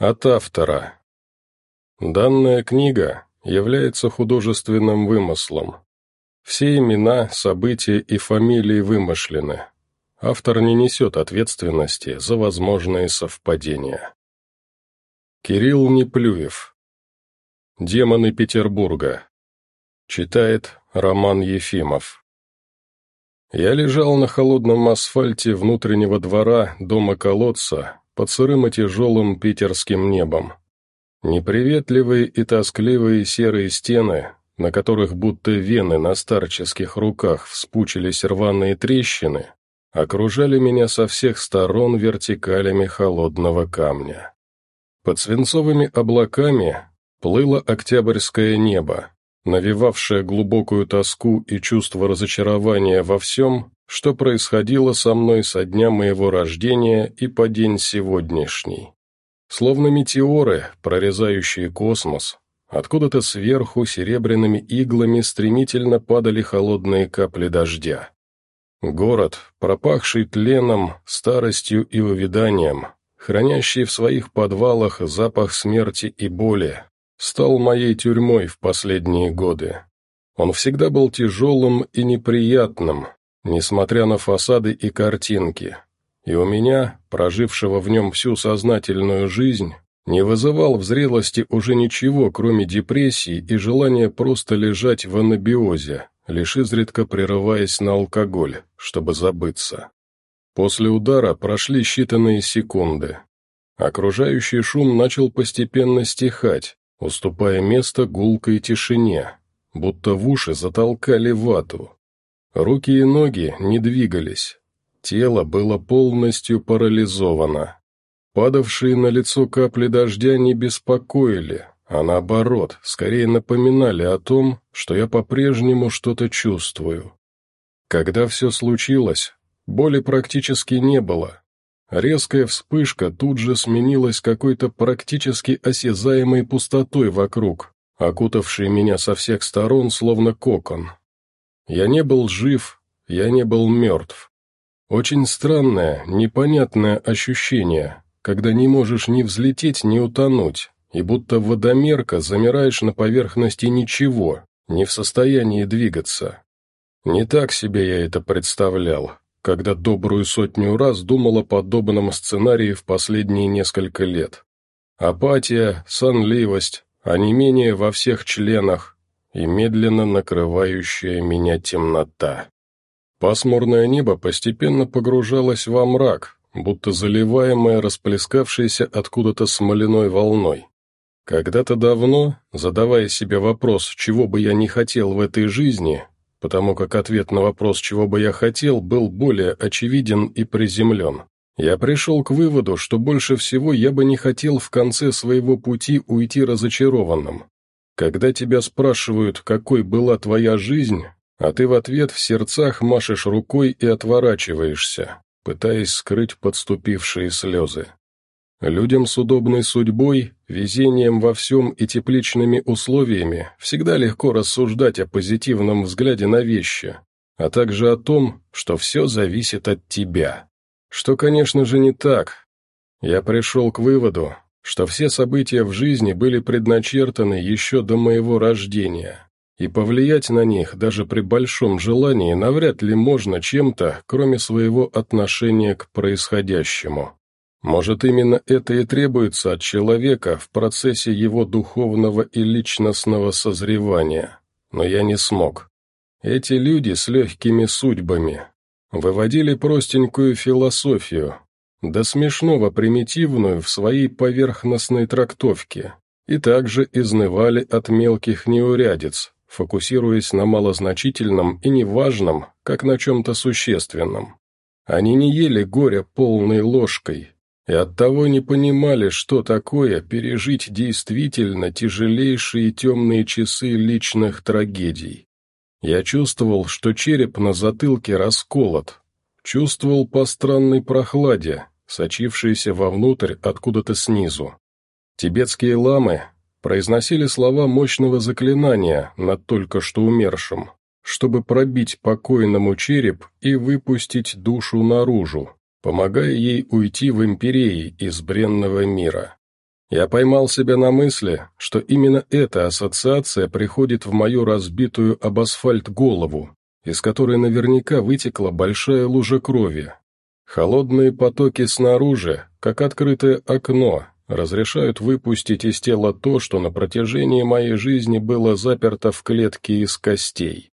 От автора. Данная книга является художественным вымыслом. Все имена, события и фамилии вымышлены. Автор не несет ответственности за возможные совпадения. Кирилл Неплюев. «Демоны Петербурга». Читает Роман Ефимов. Я лежал на холодном асфальте внутреннего двора дома-колодца под сырым и тяжелым питерским небом. Неприветливые и тоскливые серые стены, на которых будто вены на старческих руках вспучились рваные трещины, окружали меня со всех сторон вертикалями холодного камня. Под свинцовыми облаками плыло октябрьское небо, навевавшее глубокую тоску и чувство разочарования во всем, что происходило со мной со дня моего рождения и по день сегодняшний. Словно метеоры, прорезающие космос, откуда-то сверху серебряными иглами стремительно падали холодные капли дождя. Город, пропахший тленом, старостью и увяданием, хранящий в своих подвалах запах смерти и боли, стал моей тюрьмой в последние годы. Он всегда был тяжелым и неприятным, несмотря на фасады и картинки, и у меня, прожившего в нем всю сознательную жизнь, не вызывал в зрелости уже ничего, кроме депрессии и желания просто лежать в анабиозе, лишь изредка прерываясь на алкоголь, чтобы забыться. После удара прошли считанные секунды. Окружающий шум начал постепенно стихать, уступая место гулкой тишине, будто в уши затолкали вату. Руки и ноги не двигались. Тело было полностью парализовано. Падавшие на лицо капли дождя не беспокоили, а наоборот, скорее напоминали о том, что я по-прежнему что-то чувствую. Когда все случилось, боли практически не было. Резкая вспышка тут же сменилась какой-то практически осязаемой пустотой вокруг, окутавшей меня со всех сторон словно кокон. Я не был жив, я не был мертв. Очень странное, непонятное ощущение, когда не можешь ни взлететь, ни утонуть, и будто водомерка замираешь на поверхности ничего, не в состоянии двигаться. Не так себе я это представлял, когда добрую сотню раз думал о подобном сценарии в последние несколько лет. Апатия, сонливость, не менее во всех членах, и медленно накрывающая меня темнота. Пасмурное небо постепенно погружалось во мрак, будто заливаемое расплескавшейся откуда-то смоляной волной. Когда-то давно, задавая себе вопрос, чего бы я не хотел в этой жизни, потому как ответ на вопрос, чего бы я хотел, был более очевиден и приземлен, я пришел к выводу, что больше всего я бы не хотел в конце своего пути уйти разочарованным, когда тебя спрашивают, какой была твоя жизнь, а ты в ответ в сердцах машешь рукой и отворачиваешься, пытаясь скрыть подступившие слезы. Людям с удобной судьбой, везением во всем и тепличными условиями всегда легко рассуждать о позитивном взгляде на вещи, а также о том, что все зависит от тебя. Что, конечно же, не так. Я пришел к выводу, что все события в жизни были предначертаны еще до моего рождения, и повлиять на них даже при большом желании навряд ли можно чем-то, кроме своего отношения к происходящему. Может, именно это и требуется от человека в процессе его духовного и личностного созревания. Но я не смог. Эти люди с легкими судьбами выводили простенькую философию, до смешного примитивную в своей поверхностной трактовке, и также изнывали от мелких неурядиц, фокусируясь на малозначительном и неважном, как на чем-то существенном. Они не ели горя полной ложкой, и оттого не понимали, что такое пережить действительно тяжелейшие темные часы личных трагедий. Я чувствовал, что череп на затылке расколот, Чувствовал по странной прохладе, сочившейся вовнутрь откуда-то снизу. Тибетские ламы произносили слова мощного заклинания над только что умершим, чтобы пробить покойному череп и выпустить душу наружу, помогая ей уйти в империи из бренного мира. Я поймал себя на мысли, что именно эта ассоциация приходит в мою разбитую об асфальт голову, из которой наверняка вытекла большая лужа крови. Холодные потоки снаружи, как открытое окно, разрешают выпустить из тела то, что на протяжении моей жизни было заперто в клетке из костей.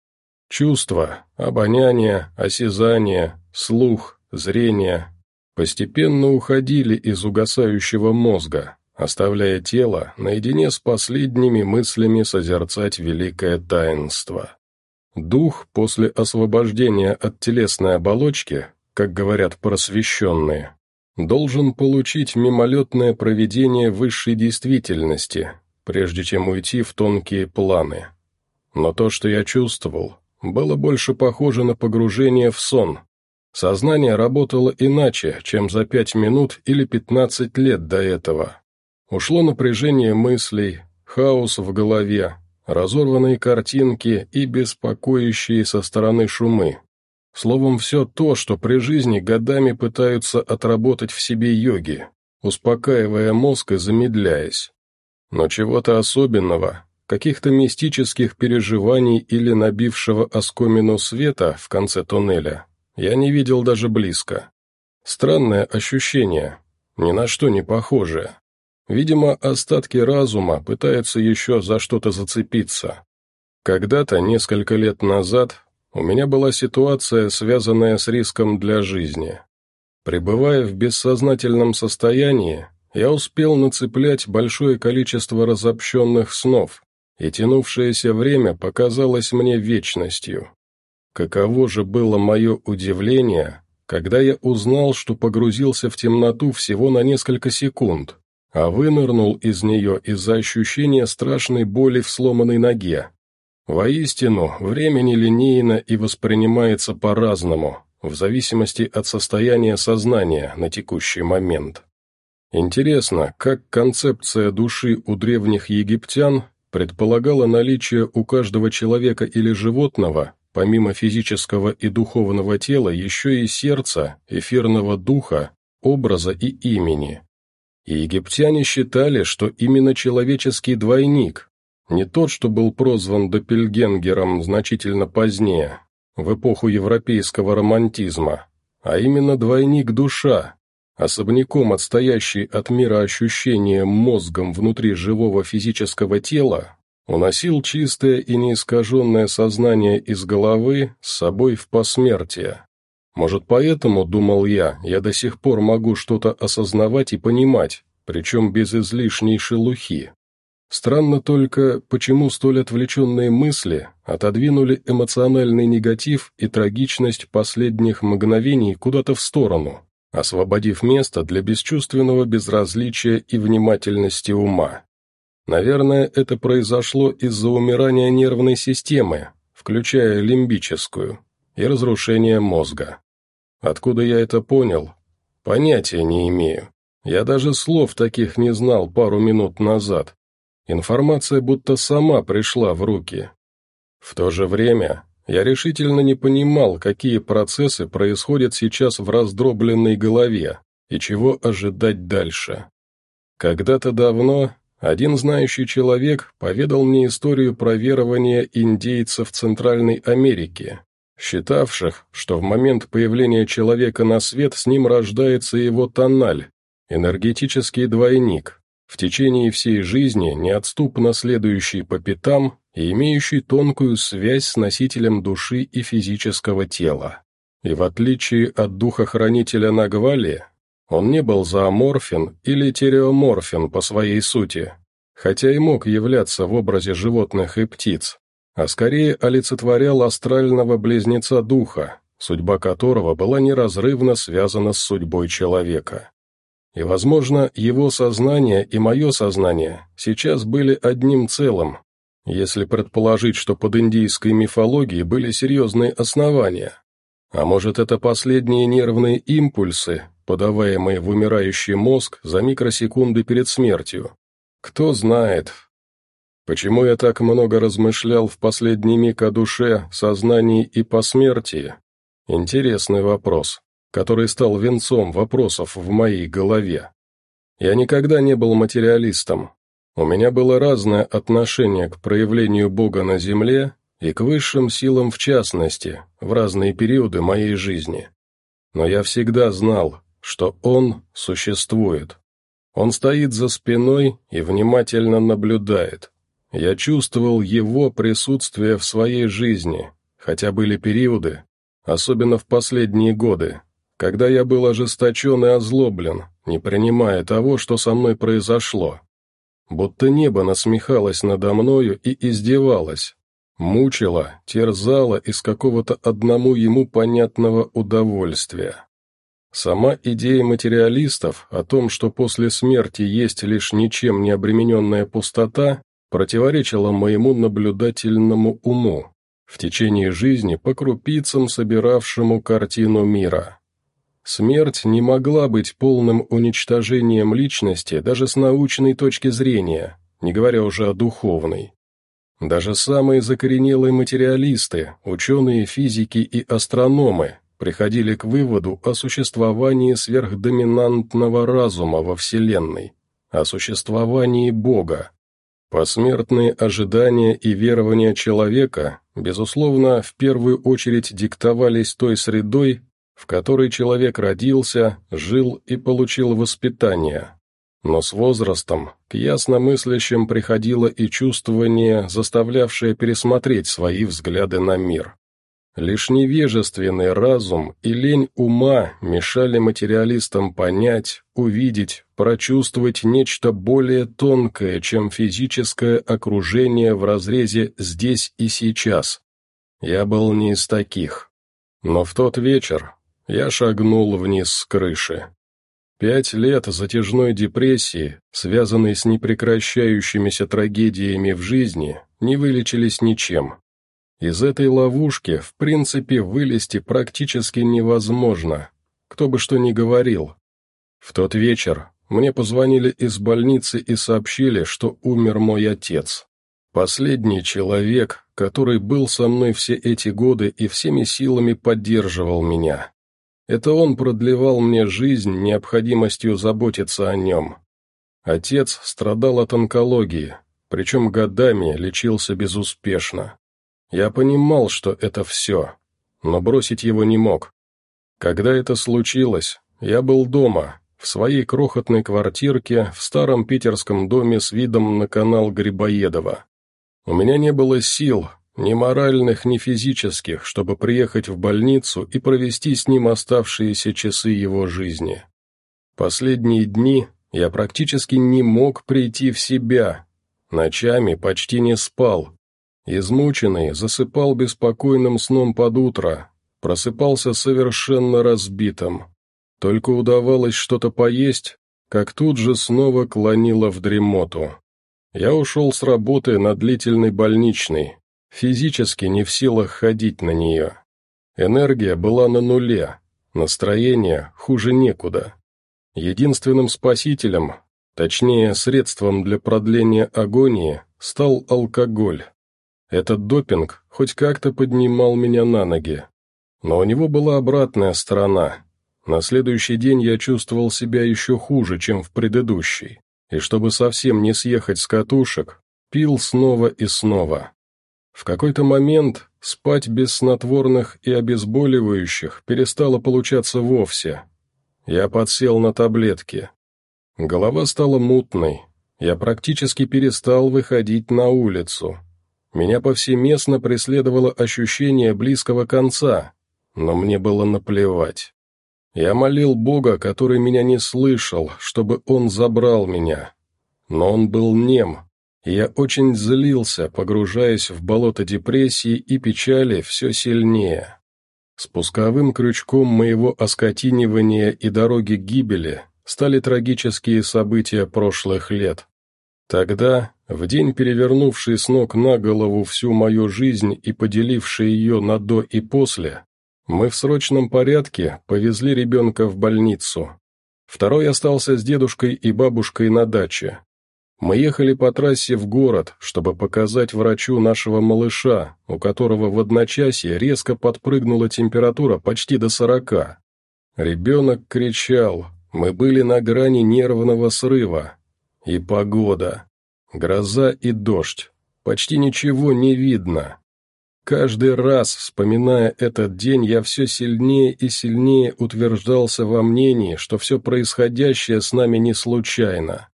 Чувства, обоняние, осязание, слух, зрение постепенно уходили из угасающего мозга, оставляя тело наедине с последними мыслями созерцать великое таинство. Дух после освобождения от телесной оболочки, как говорят просвещенные, должен получить мимолетное проведение высшей действительности, прежде чем уйти в тонкие планы. Но то, что я чувствовал, было больше похоже на погружение в сон. Сознание работало иначе, чем за пять минут или пятнадцать лет до этого. Ушло напряжение мыслей, хаос в голове, разорванные картинки и беспокоящие со стороны шумы. Словом, все то, что при жизни годами пытаются отработать в себе йоги, успокаивая мозг и замедляясь. Но чего-то особенного, каких-то мистических переживаний или набившего оскомину света в конце туннеля, я не видел даже близко. Странное ощущение, ни на что не похожее. Видимо, остатки разума пытаются еще за что-то зацепиться. Когда-то, несколько лет назад, у меня была ситуация, связанная с риском для жизни. Пребывая в бессознательном состоянии, я успел нацеплять большое количество разобщенных снов, и тянувшееся время показалось мне вечностью. Каково же было мое удивление, когда я узнал, что погрузился в темноту всего на несколько секунд, а вынырнул из нее из-за ощущения страшной боли в сломанной ноге. Воистину, время нелинейно и воспринимается по-разному, в зависимости от состояния сознания на текущий момент. Интересно, как концепция души у древних египтян предполагала наличие у каждого человека или животного, помимо физического и духовного тела, еще и сердца, эфирного духа, образа и имени. И египтяне считали, что именно человеческий двойник, не тот, что был прозван Доппельгенгером значительно позднее, в эпоху европейского романтизма, а именно двойник-душа, особняком отстоящий от мира ощущения мозгом внутри живого физического тела, уносил чистое и неискаженное сознание из головы с собой в посмертие. Может, поэтому, думал я, я до сих пор могу что-то осознавать и понимать, причем без излишней шелухи. Странно только, почему столь отвлеченные мысли отодвинули эмоциональный негатив и трагичность последних мгновений куда-то в сторону, освободив место для бесчувственного безразличия и внимательности ума. Наверное, это произошло из-за умирания нервной системы, включая лимбическую, и разрушения мозга. Откуда я это понял? Понятия не имею. Я даже слов таких не знал пару минут назад. Информация будто сама пришла в руки. В то же время я решительно не понимал, какие процессы происходят сейчас в раздробленной голове и чего ожидать дальше. Когда-то давно один знающий человек поведал мне историю про верование индейцев Центральной Америки, считавших, что в момент появления человека на свет с ним рождается его тональ, энергетический двойник, в течение всей жизни неотступно следующий по пятам и имеющий тонкую связь с носителем души и физического тела. И в отличие от духа-хранителя Нагвали, он не был зооморфен или тереоморфен по своей сути, хотя и мог являться в образе животных и птиц, а скорее олицетворял астрального близнеца духа, судьба которого была неразрывно связана с судьбой человека. И, возможно, его сознание и мое сознание сейчас были одним целым, если предположить, что под индийской мифологией были серьезные основания. А может, это последние нервные импульсы, подаваемые в умирающий мозг за микросекунды перед смертью. Кто знает, Почему я так много размышлял в последний миг о душе, сознании и посмертии? Интересный вопрос, который стал венцом вопросов в моей голове. Я никогда не был материалистом. У меня было разное отношение к проявлению Бога на земле и к высшим силам в частности, в разные периоды моей жизни. Но я всегда знал, что Он существует. Он стоит за спиной и внимательно наблюдает. Я чувствовал Его присутствие в своей жизни, хотя были периоды, особенно в последние годы, когда я был ожесточен и озлоблен, не принимая того, что со мной произошло. Будто небо насмехалось надо мною и издевалось, мучило, терзало из какого-то одному ему понятного удовольствия. Сама идея материалистов о том, что после смерти есть лишь ничем не обремененная пустота, противоречила моему наблюдательному уму, в течение жизни по крупицам собиравшему картину мира. Смерть не могла быть полным уничтожением личности даже с научной точки зрения, не говоря уже о духовной. Даже самые закоренелые материалисты, ученые физики и астрономы приходили к выводу о существовании сверхдоминантного разума во Вселенной, о существовании Бога. Посмертные ожидания и верования человека, безусловно, в первую очередь диктовались той средой, в которой человек родился, жил и получил воспитание. Но с возрастом к ясномыслящим приходило и чувствование, заставлявшее пересмотреть свои взгляды на мир. Лишь невежественный разум и лень ума мешали материалистам понять, увидеть, прочувствовать нечто более тонкое, чем физическое окружение в разрезе «здесь и сейчас». Я был не из таких. Но в тот вечер я шагнул вниз с крыши. Пять лет затяжной депрессии, связанной с непрекращающимися трагедиями в жизни, не вылечились ничем. Из этой ловушки, в принципе, вылезти практически невозможно, кто бы что ни говорил. В тот вечер мне позвонили из больницы и сообщили, что умер мой отец. Последний человек, который был со мной все эти годы и всеми силами поддерживал меня. Это он продлевал мне жизнь необходимостью заботиться о нем. Отец страдал от онкологии, причем годами лечился безуспешно. Я понимал, что это все, но бросить его не мог. Когда это случилось, я был дома, в своей крохотной квартирке в старом питерском доме с видом на канал Грибоедова. У меня не было сил, ни моральных, ни физических, чтобы приехать в больницу и провести с ним оставшиеся часы его жизни. Последние дни я практически не мог прийти в себя, ночами почти не спал, Измученный, засыпал беспокойным сном под утро, просыпался совершенно разбитым. Только удавалось что-то поесть, как тут же снова клонило в дремоту. Я ушел с работы на длительной больничной, физически не в силах ходить на нее. Энергия была на нуле, настроение хуже некуда. Единственным спасителем, точнее средством для продления агонии, стал алкоголь. Этот допинг хоть как-то поднимал меня на ноги. Но у него была обратная сторона. На следующий день я чувствовал себя еще хуже, чем в предыдущий, и чтобы совсем не съехать с катушек, пил снова и снова. В какой-то момент спать без снотворных и обезболивающих перестало получаться вовсе. Я подсел на таблетки. Голова стала мутной, я практически перестал выходить на улицу, меня повсеместно преследовало ощущение близкого конца, но мне было наплевать. Я молил Бога, который меня не слышал, чтобы Он забрал меня. Но Он был нем, я очень злился, погружаясь в болото депрессии и печали все сильнее. Спусковым крючком моего оскотинивания и дороги гибели стали трагические события прошлых лет. Тогда, в день перевернувший с ног на голову всю мою жизнь и поделивший ее на «до» и «после», мы в срочном порядке повезли ребенка в больницу. Второй остался с дедушкой и бабушкой на даче. Мы ехали по трассе в город, чтобы показать врачу нашего малыша, у которого в одночасье резко подпрыгнула температура почти до сорока. Ребенок кричал, Мы были на грани нервного срыва. И погода. Гроза и дождь. Почти ничего не видно. Каждый раз, вспоминая этот день, я все сильнее и сильнее утверждался во мнении, что все происходящее с нами не случайно.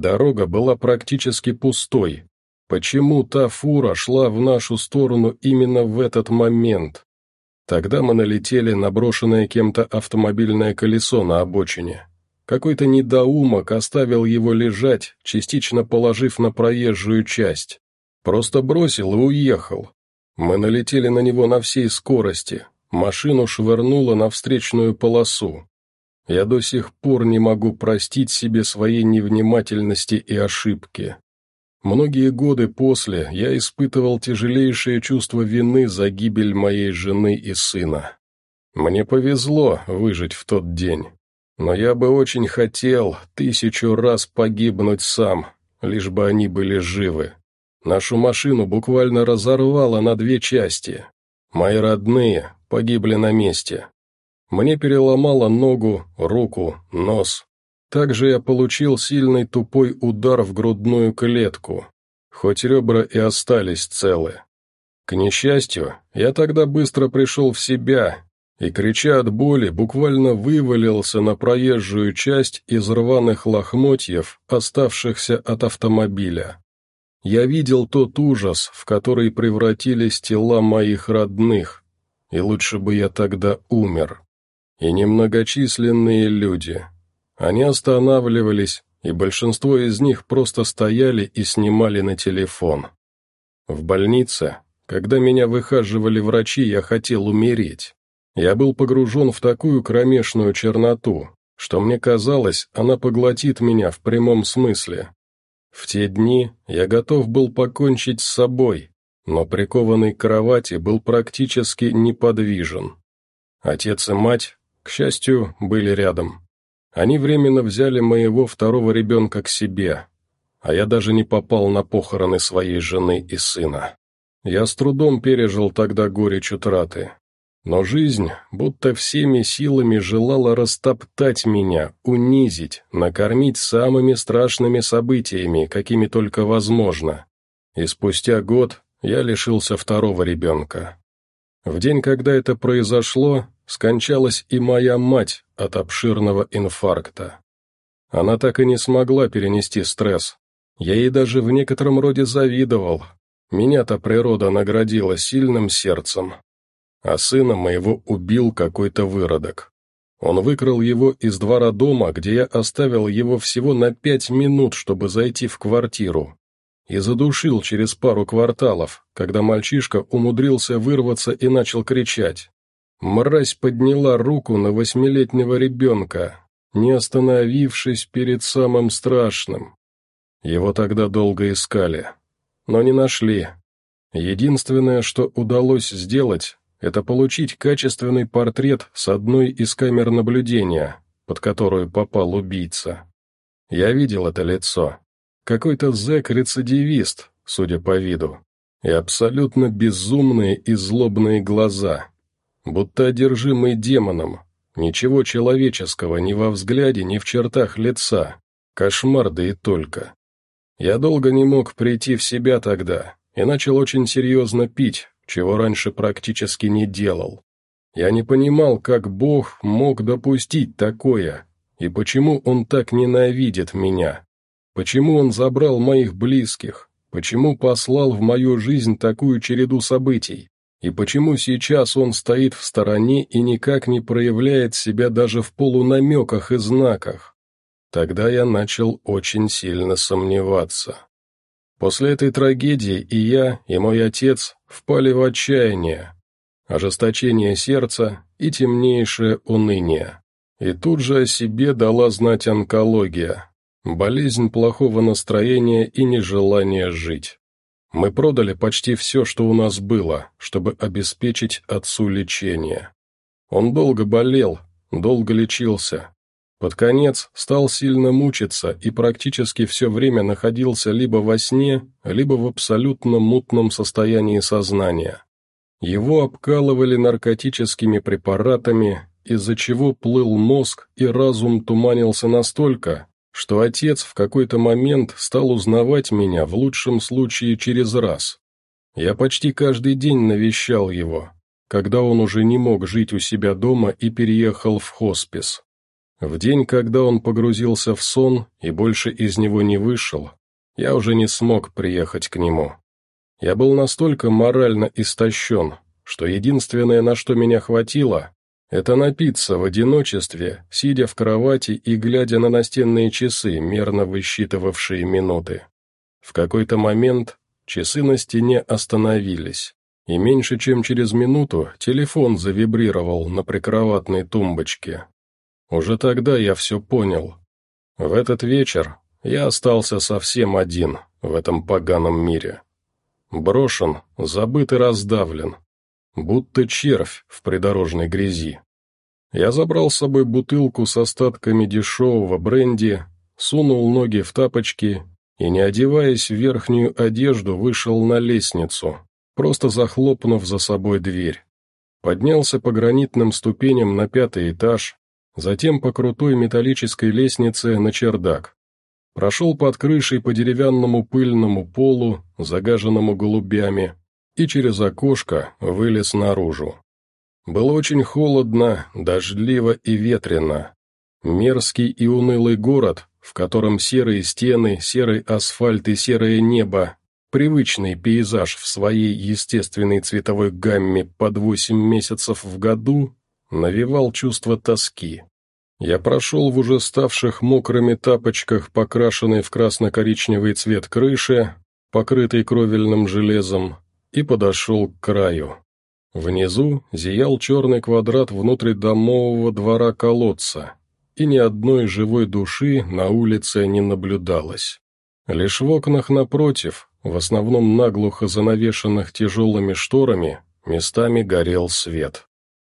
Дорога была практически пустой. Почему та фура шла в нашу сторону именно в этот момент? Тогда мы налетели на брошенное кем-то автомобильное колесо на обочине. Какой-то недоумок оставил его лежать, частично положив на проезжую часть. Просто бросил и уехал. Мы налетели на него на всей скорости. Машину швырнуло на встречную полосу. Я до сих пор не могу простить себе своей невнимательности и ошибки. Многие годы после я испытывал тяжелейшее чувство вины за гибель моей жены и сына. Мне повезло выжить в тот день. Но я бы очень хотел тысячу раз погибнуть сам, лишь бы они были живы. Нашу машину буквально разорвало на две части. Мои родные погибли на месте. Мне переломало ногу, руку, нос. Также я получил сильный тупой удар в грудную клетку, хоть ребра и остались целы. К несчастью, я тогда быстро пришел в себя и, крича от боли, буквально вывалился на проезжую часть из рваных лохмотьев, оставшихся от автомобиля. Я видел тот ужас, в который превратились тела моих родных, и лучше бы я тогда умер. И немногочисленные люди. Они останавливались, и большинство из них просто стояли и снимали на телефон. В больнице, когда меня выхаживали врачи, я хотел умереть. Я был погружен в такую кромешную черноту, что мне казалось, она поглотит меня в прямом смысле. В те дни я готов был покончить с собой, но прикованный к кровати был практически неподвижен. Отец и мать, к счастью, были рядом. Они временно взяли моего второго ребенка к себе, а я даже не попал на похороны своей жены и сына. Я с трудом пережил тогда горечь утраты, но жизнь будто всеми силами желала растоптать меня, унизить, накормить самыми страшными событиями, какими только возможно. И спустя год я лишился второго ребенка. В день, когда это произошло, скончалась и моя мать от обширного инфаркта. Она так и не смогла перенести стресс. Я ей даже в некотором роде завидовал. Меня-то природа наградила сильным сердцем, а сына моего убил какой-то выродок. Он выкрал его из двора дома, где я оставил его всего на пять минут, чтобы зайти в квартиру, и задушил через пару кварталов, когда мальчишка умудрился вырваться и начал кричать. Мразь подняла руку на восьмилетнего ребенка, не остановившись перед самым страшным. Его тогда долго искали, но не нашли. Единственное, что удалось сделать, это получить качественный портрет с одной из камер наблюдения, под которую попал убийца. Я видел это лицо. Какой-то зэк-рецидивист, судя по виду, и абсолютно безумные и злобные глаза, будто одержимый демоном, ничего человеческого ни во взгляде, ни в чертах лица, кошмар да и только. Я долго не мог прийти в себя тогда и начал очень серьезно пить, чего раньше практически не делал. Я не понимал, как Бог мог допустить такое, и почему Он так ненавидит меня. Почему Он забрал моих близких, почему послал в мою жизнь такую череду событий, и почему сейчас Он стоит в стороне и никак не проявляет себя даже в полунамеках и знаках. Тогда я начал очень сильно сомневаться. После этой трагедии и я, и мой отец впали в отчаяние, ожесточение сердца и темнейшее уныние. И тут же о себе дала знать онкология, болезнь плохого настроения и нежелание жить. Мы продали почти все, что у нас было, чтобы обеспечить отцу лечение. Он долго болел, долго лечился, под конец стал сильно мучиться и практически все время находился либо во сне, либо в абсолютно мутном состоянии сознания. Его обкалывали наркотическими препаратами, из-за чего плыл мозг и разум туманился настолько, что отец в какой-то момент стал узнавать меня в лучшем случае через раз. Я почти каждый день навещал его, когда он уже не мог жить у себя дома и переехал в хоспис. В день, когда он погрузился в сон и больше из него не вышел, я уже не смог приехать к нему. Я был настолько морально истощен, что единственное, на что меня хватило, это напиться в одиночестве, сидя в кровати и глядя на настенные часы, мерно высчитывавшие минуты. В какой-то момент часы на стене остановились, и меньше чем через минуту телефон завибрировал на прикроватной тумбочке. Уже тогда я все понял. В этот вечер я остался совсем один в этом поганом мире. Брошен, забыт и раздавлен, будто червь в придорожной грязи. Я забрал с собой бутылку с остатками дешевого бренди, сунул ноги в тапочки и, не одеваясь в верхнюю одежду, вышел на лестницу, просто захлопнув за собой дверь. Поднялся по гранитным ступеням на пятый этаж, затем по крутой металлической лестнице на чердак. Прошел под крышей по деревянному пыльному полу, загаженному голубями, и через окошко вылез наружу. Было очень холодно, дождливо и ветрено. Мерзкий и унылый город, в котором серые стены, серый асфальт и серое небо, привычный пейзаж в своей естественной цветовой гамме под восемь месяцев в году, навевал чувство тоски. Я прошел в уже ставших мокрыми тапочках, покрашенной в красно-коричневый цвет крыши, покрытой кровельным железом, и подошел к краю. Внизу зиял черный квадрат внутридомового двора колодца, и ни одной живой души на улице не наблюдалось. Лишь в окнах напротив, в основном наглухо занавешенных тяжелыми шторами, местами горел свет.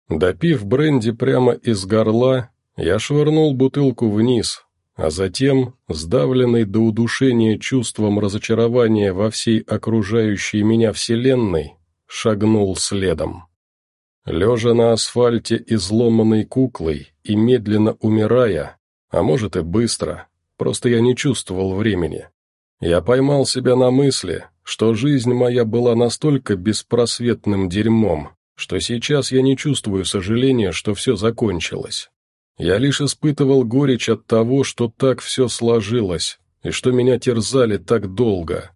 Допив бренди прямо из горла, я швырнул бутылку вниз, а затем, сдавленный до удушения чувством разочарования во всей окружающей меня вселенной, шагнул следом. Лежа на асфальте изломанной куклой и медленно умирая, а может и быстро, просто я не чувствовал времени, я поймал себя на мысли, что жизнь моя была настолько беспросветным дерьмом, что сейчас я не чувствую сожаления, что все закончилось. Я лишь испытывал горечь от того, что так все сложилось, и что меня терзали так долго.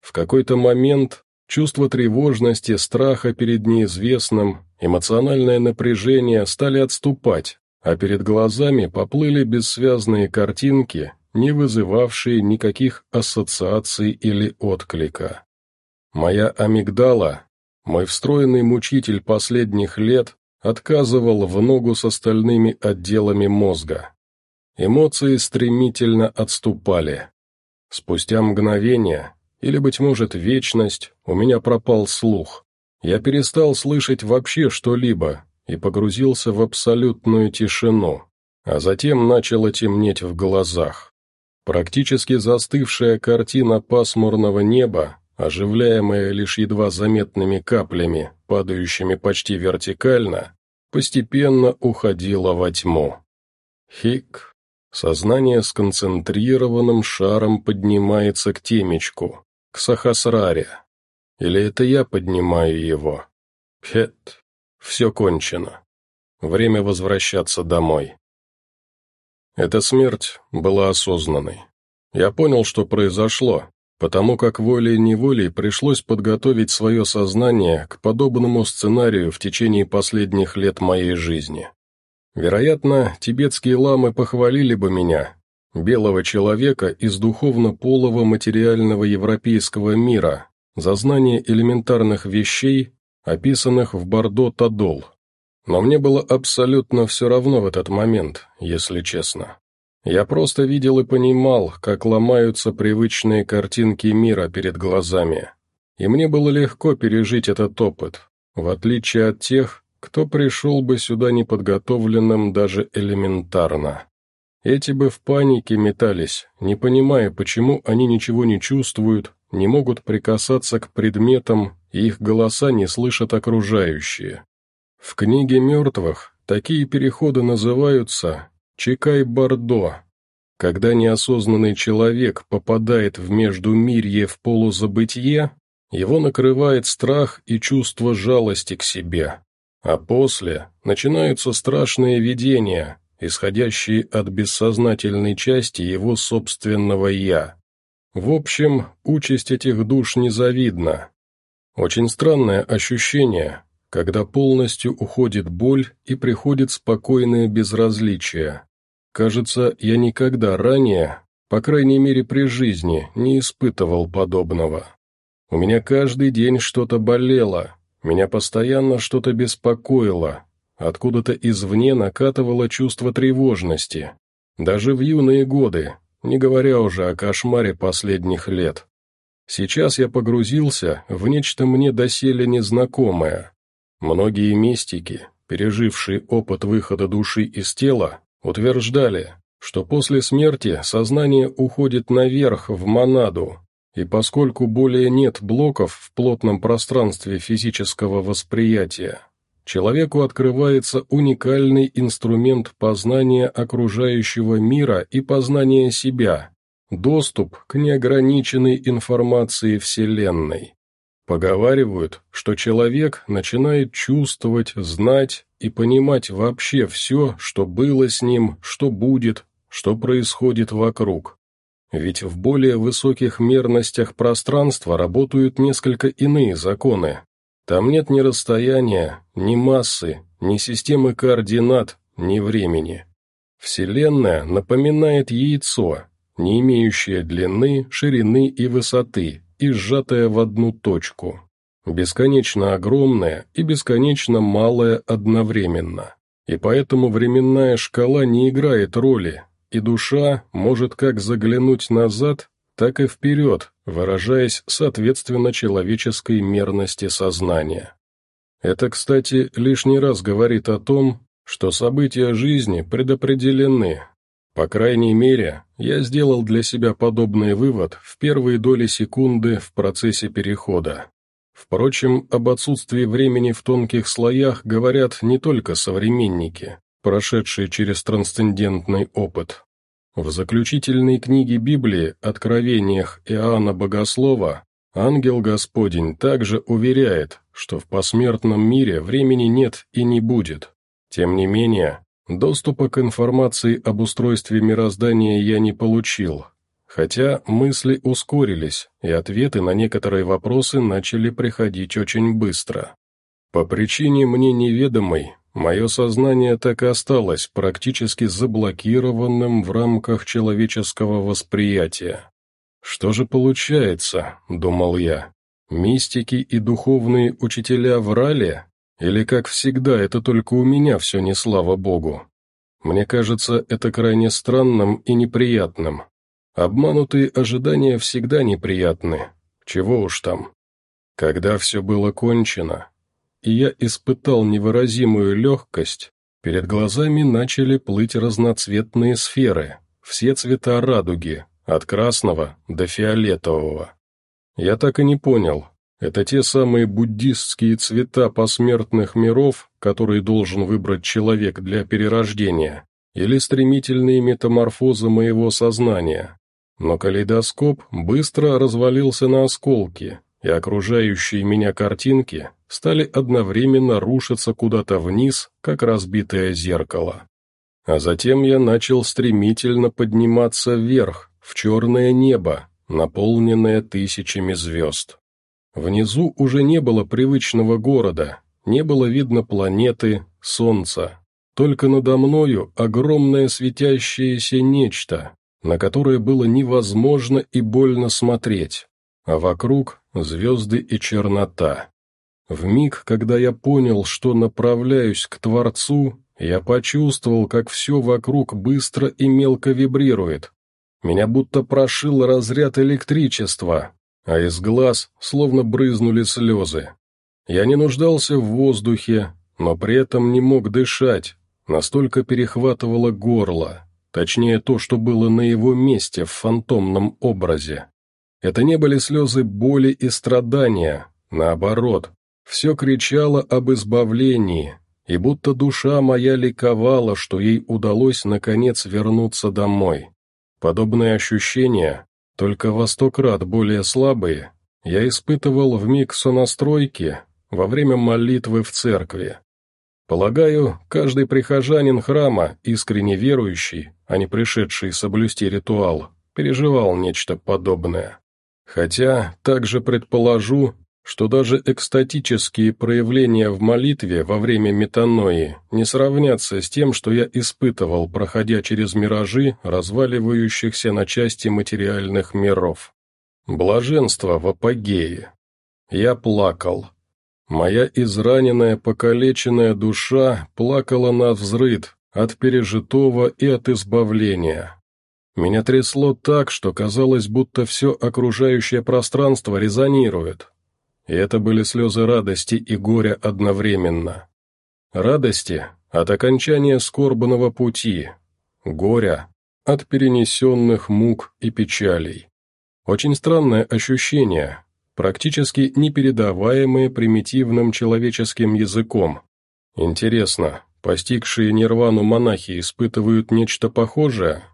В какой-то момент чувство тревожности, страха перед неизвестным, эмоциональное напряжение стали отступать, а перед глазами поплыли бессвязные картинки, не вызывавшие никаких ассоциаций или отклика. Моя амигдала, мой встроенный мучитель последних лет, отказывал в ногу с остальными отделами мозга. Эмоции стремительно отступали. Спустя мгновение, или, быть может, вечность, у меня пропал слух. Я перестал слышать вообще что-либо и погрузился в абсолютную тишину, а затем начало темнеть в глазах. Практически застывшая картина пасмурного неба, оживляемая лишь едва заметными каплями, падающими почти вертикально, постепенно уходила во тьму. Хик. Сознание сконцентрированным шаром поднимается к темечку, к Сахасраре. Или это я поднимаю его? Пет. Все кончено. Время возвращаться домой. Эта смерть была осознанной. Я понял, что произошло, потому как волей-неволей пришлось подготовить свое сознание к подобному сценарию в течение последних лет моей жизни. Вероятно, тибетские ламы похвалили бы меня, белого человека из духовно-полого материального европейского мира, за знание элементарных вещей, описанных в Бордо-Тадол. Но мне было абсолютно все равно в этот момент, если честно. Я просто видел и понимал, как ломаются привычные картинки мира перед глазами. И мне было легко пережить этот опыт, в отличие от тех, кто пришел бы сюда неподготовленным даже элементарно. Эти бы в панике метались, не понимая, почему они ничего не чувствуют, не могут прикасаться к предметам, и их голоса не слышат окружающие. В книге мертвых такие переходы называются «чекай-бордо», когда неосознанный человек попадает в междумирье в полузабытие, его накрывает страх и чувство жалости к себе, а после начинаются страшные видения, исходящие от бессознательной части его собственного «я». В общем, участь этих душ незавидна. Очень странное ощущение, когда полностью уходит боль и приходит спокойное безразличие. Кажется, я никогда ранее, по крайней мере при жизни, не испытывал подобного. У меня каждый день что-то болело, меня постоянно что-то беспокоило, откуда-то извне накатывало чувство тревожности, даже в юные годы, не говоря уже о кошмаре последних лет. Сейчас я погрузился в нечто мне доселе незнакомое. Многие мистики, пережившие опыт выхода души из тела, утверждали, что после смерти сознание уходит наверх в монаду, и поскольку более нет блоков в плотном пространстве физического восприятия, человеку открывается уникальный инструмент познания окружающего мира и познания себя, доступ к неограниченной информации Вселенной. Поговаривают, что человек начинает чувствовать, знать и понимать вообще все, что было с ним, что будет, что происходит вокруг. Ведь в более высоких мерностях пространства работают несколько иные законы. Там нет ни расстояния, ни массы, ни системы координат, ни времени. Вселенная напоминает яйцо, не имеющее длины, ширины и высоты, и сжатое в одну точку. Бесконечно огромное и бесконечно малое одновременно. И поэтому временная шкала не играет роли, и душа может как заглянуть назад, так и вперед, выражаясь соответственно человеческой мерности сознания. Это, кстати, лишний раз говорит о том, что события жизни предопределены. По крайней мере, я сделал для себя подобный вывод в первые доли секунды в процессе перехода. Впрочем, об отсутствии времени в тонких слоях говорят не только современники, прошедшие через трансцендентный опыт. В заключительной книге Библии «Откровениях Иоанна Богослова» ангел Господень также уверяет, что в посмертном мире времени нет и не будет. Тем не менее, доступа к информации об устройстве мироздания я не получил, хотя мысли ускорились, и ответы на некоторые вопросы начали приходить очень быстро. По причине мне неведомой, Мое сознание так и осталось практически заблокированным в рамках человеческого восприятия. «Что же получается?» — думал я. «Мистики и духовные учителя врали? Или, как всегда, это только у меня все не слава Богу? Мне кажется, это крайне странным и неприятным. Обманутые ожидания всегда неприятны. Чего уж там. Когда все было кончено, и я испытал невыразимую легкость, перед глазами начали плыть разноцветные сферы, все цвета радуги, от красного до фиолетового. Я так и не понял, это те самые буддистские цвета посмертных миров, которые должен выбрать человек для перерождения, или стремительные метаморфозы моего сознания. Но калейдоскоп быстро развалился на осколки, и окружающие меня картинки стали одновременно рушиться куда-то вниз, как разбитое зеркало. А затем я начал стремительно подниматься вверх, в черное небо, наполненное тысячами звезд. Внизу уже не было привычного города, не было видно планеты, солнца. Только надо мною огромное светящееся нечто, на которое было невозможно и больно смотреть а вокруг звезды и чернота. В миг, когда я понял, что направляюсь к Творцу, я почувствовал, как все вокруг быстро и мелко вибрирует. Меня будто прошил разряд электричества, а из глаз словно брызнули слезы. Я не нуждался в воздухе, но при этом не мог дышать, настолько перехватывало горло, точнее то, что было на его месте в фантомном образе. Это не были слезы боли и страдания, наоборот, все кричало об избавлении, и будто душа моя ликовала, что ей удалось наконец вернуться домой. Подобные ощущения, только во сто крат более слабые, я испытывал в миг сонастройки во время молитвы в церкви. Полагаю, каждый прихожанин храма, искренне верующий, а не пришедший соблюсти ритуал, переживал нечто подобное. Хотя, также предположу, что даже экстатические проявления в молитве во время метанои не сравнятся с тем, что я испытывал, проходя через миражи, разваливающихся на части материальных миров. Блаженство в апогее. Я плакал. Моя израненная, покалеченная душа плакала на взрыд от пережитого и от избавления. Меня трясло так, что казалось, будто все окружающее пространство резонирует, и это были слезы радости и горя одновременно. Радости от окончания скорбного пути, горя от перенесенных мук и печалей. Очень странное ощущение, практически непередаваемое примитивным человеческим языком. Интересно, постигшие нирвану монахи испытывают нечто похожее?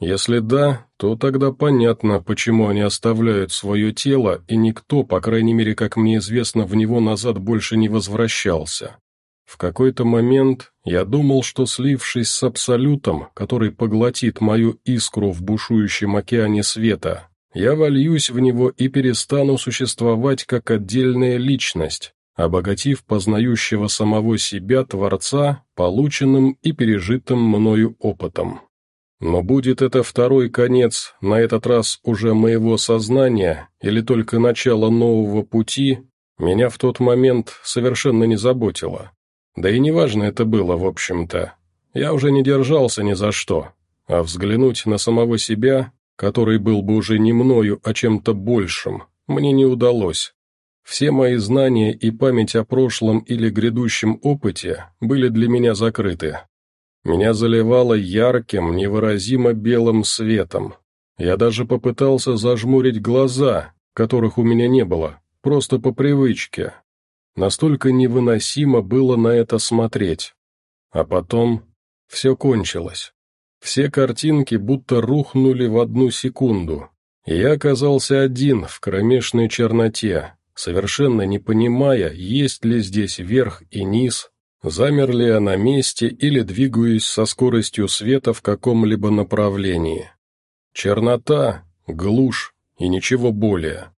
Если да, то тогда понятно, почему они оставляют свое тело, и никто, по крайней мере, как мне известно, в него назад больше не возвращался. В какой-то момент я думал, что слившись с Абсолютом, который поглотит мою искру в бушующем океане света, я вольюсь в него и перестану существовать как отдельная личность, обогатив познающего самого себя Творца полученным и пережитым мною опытом. Но будет это второй конец, на этот раз уже моего сознания, или только начало нового пути, меня в тот момент совершенно не заботило. Да и неважно это было, в общем-то. Я уже не держался ни за что, а взглянуть на самого себя, который был бы уже не мною, а чем-то большим, мне не удалось. Все мои знания и память о прошлом или грядущем опыте были для меня закрыты. Меня заливало ярким, невыразимо белым светом. Я даже попытался зажмурить глаза, которых у меня не было, просто по привычке. Настолько невыносимо было на это смотреть. А потом все кончилось. Все картинки будто рухнули в одну секунду. И я оказался один в кромешной черноте, совершенно не понимая, есть ли здесь верх и низ, Замер ли я на месте или двигаюсь со скоростью света в каком-либо направлении? Чернота, глушь и ничего более.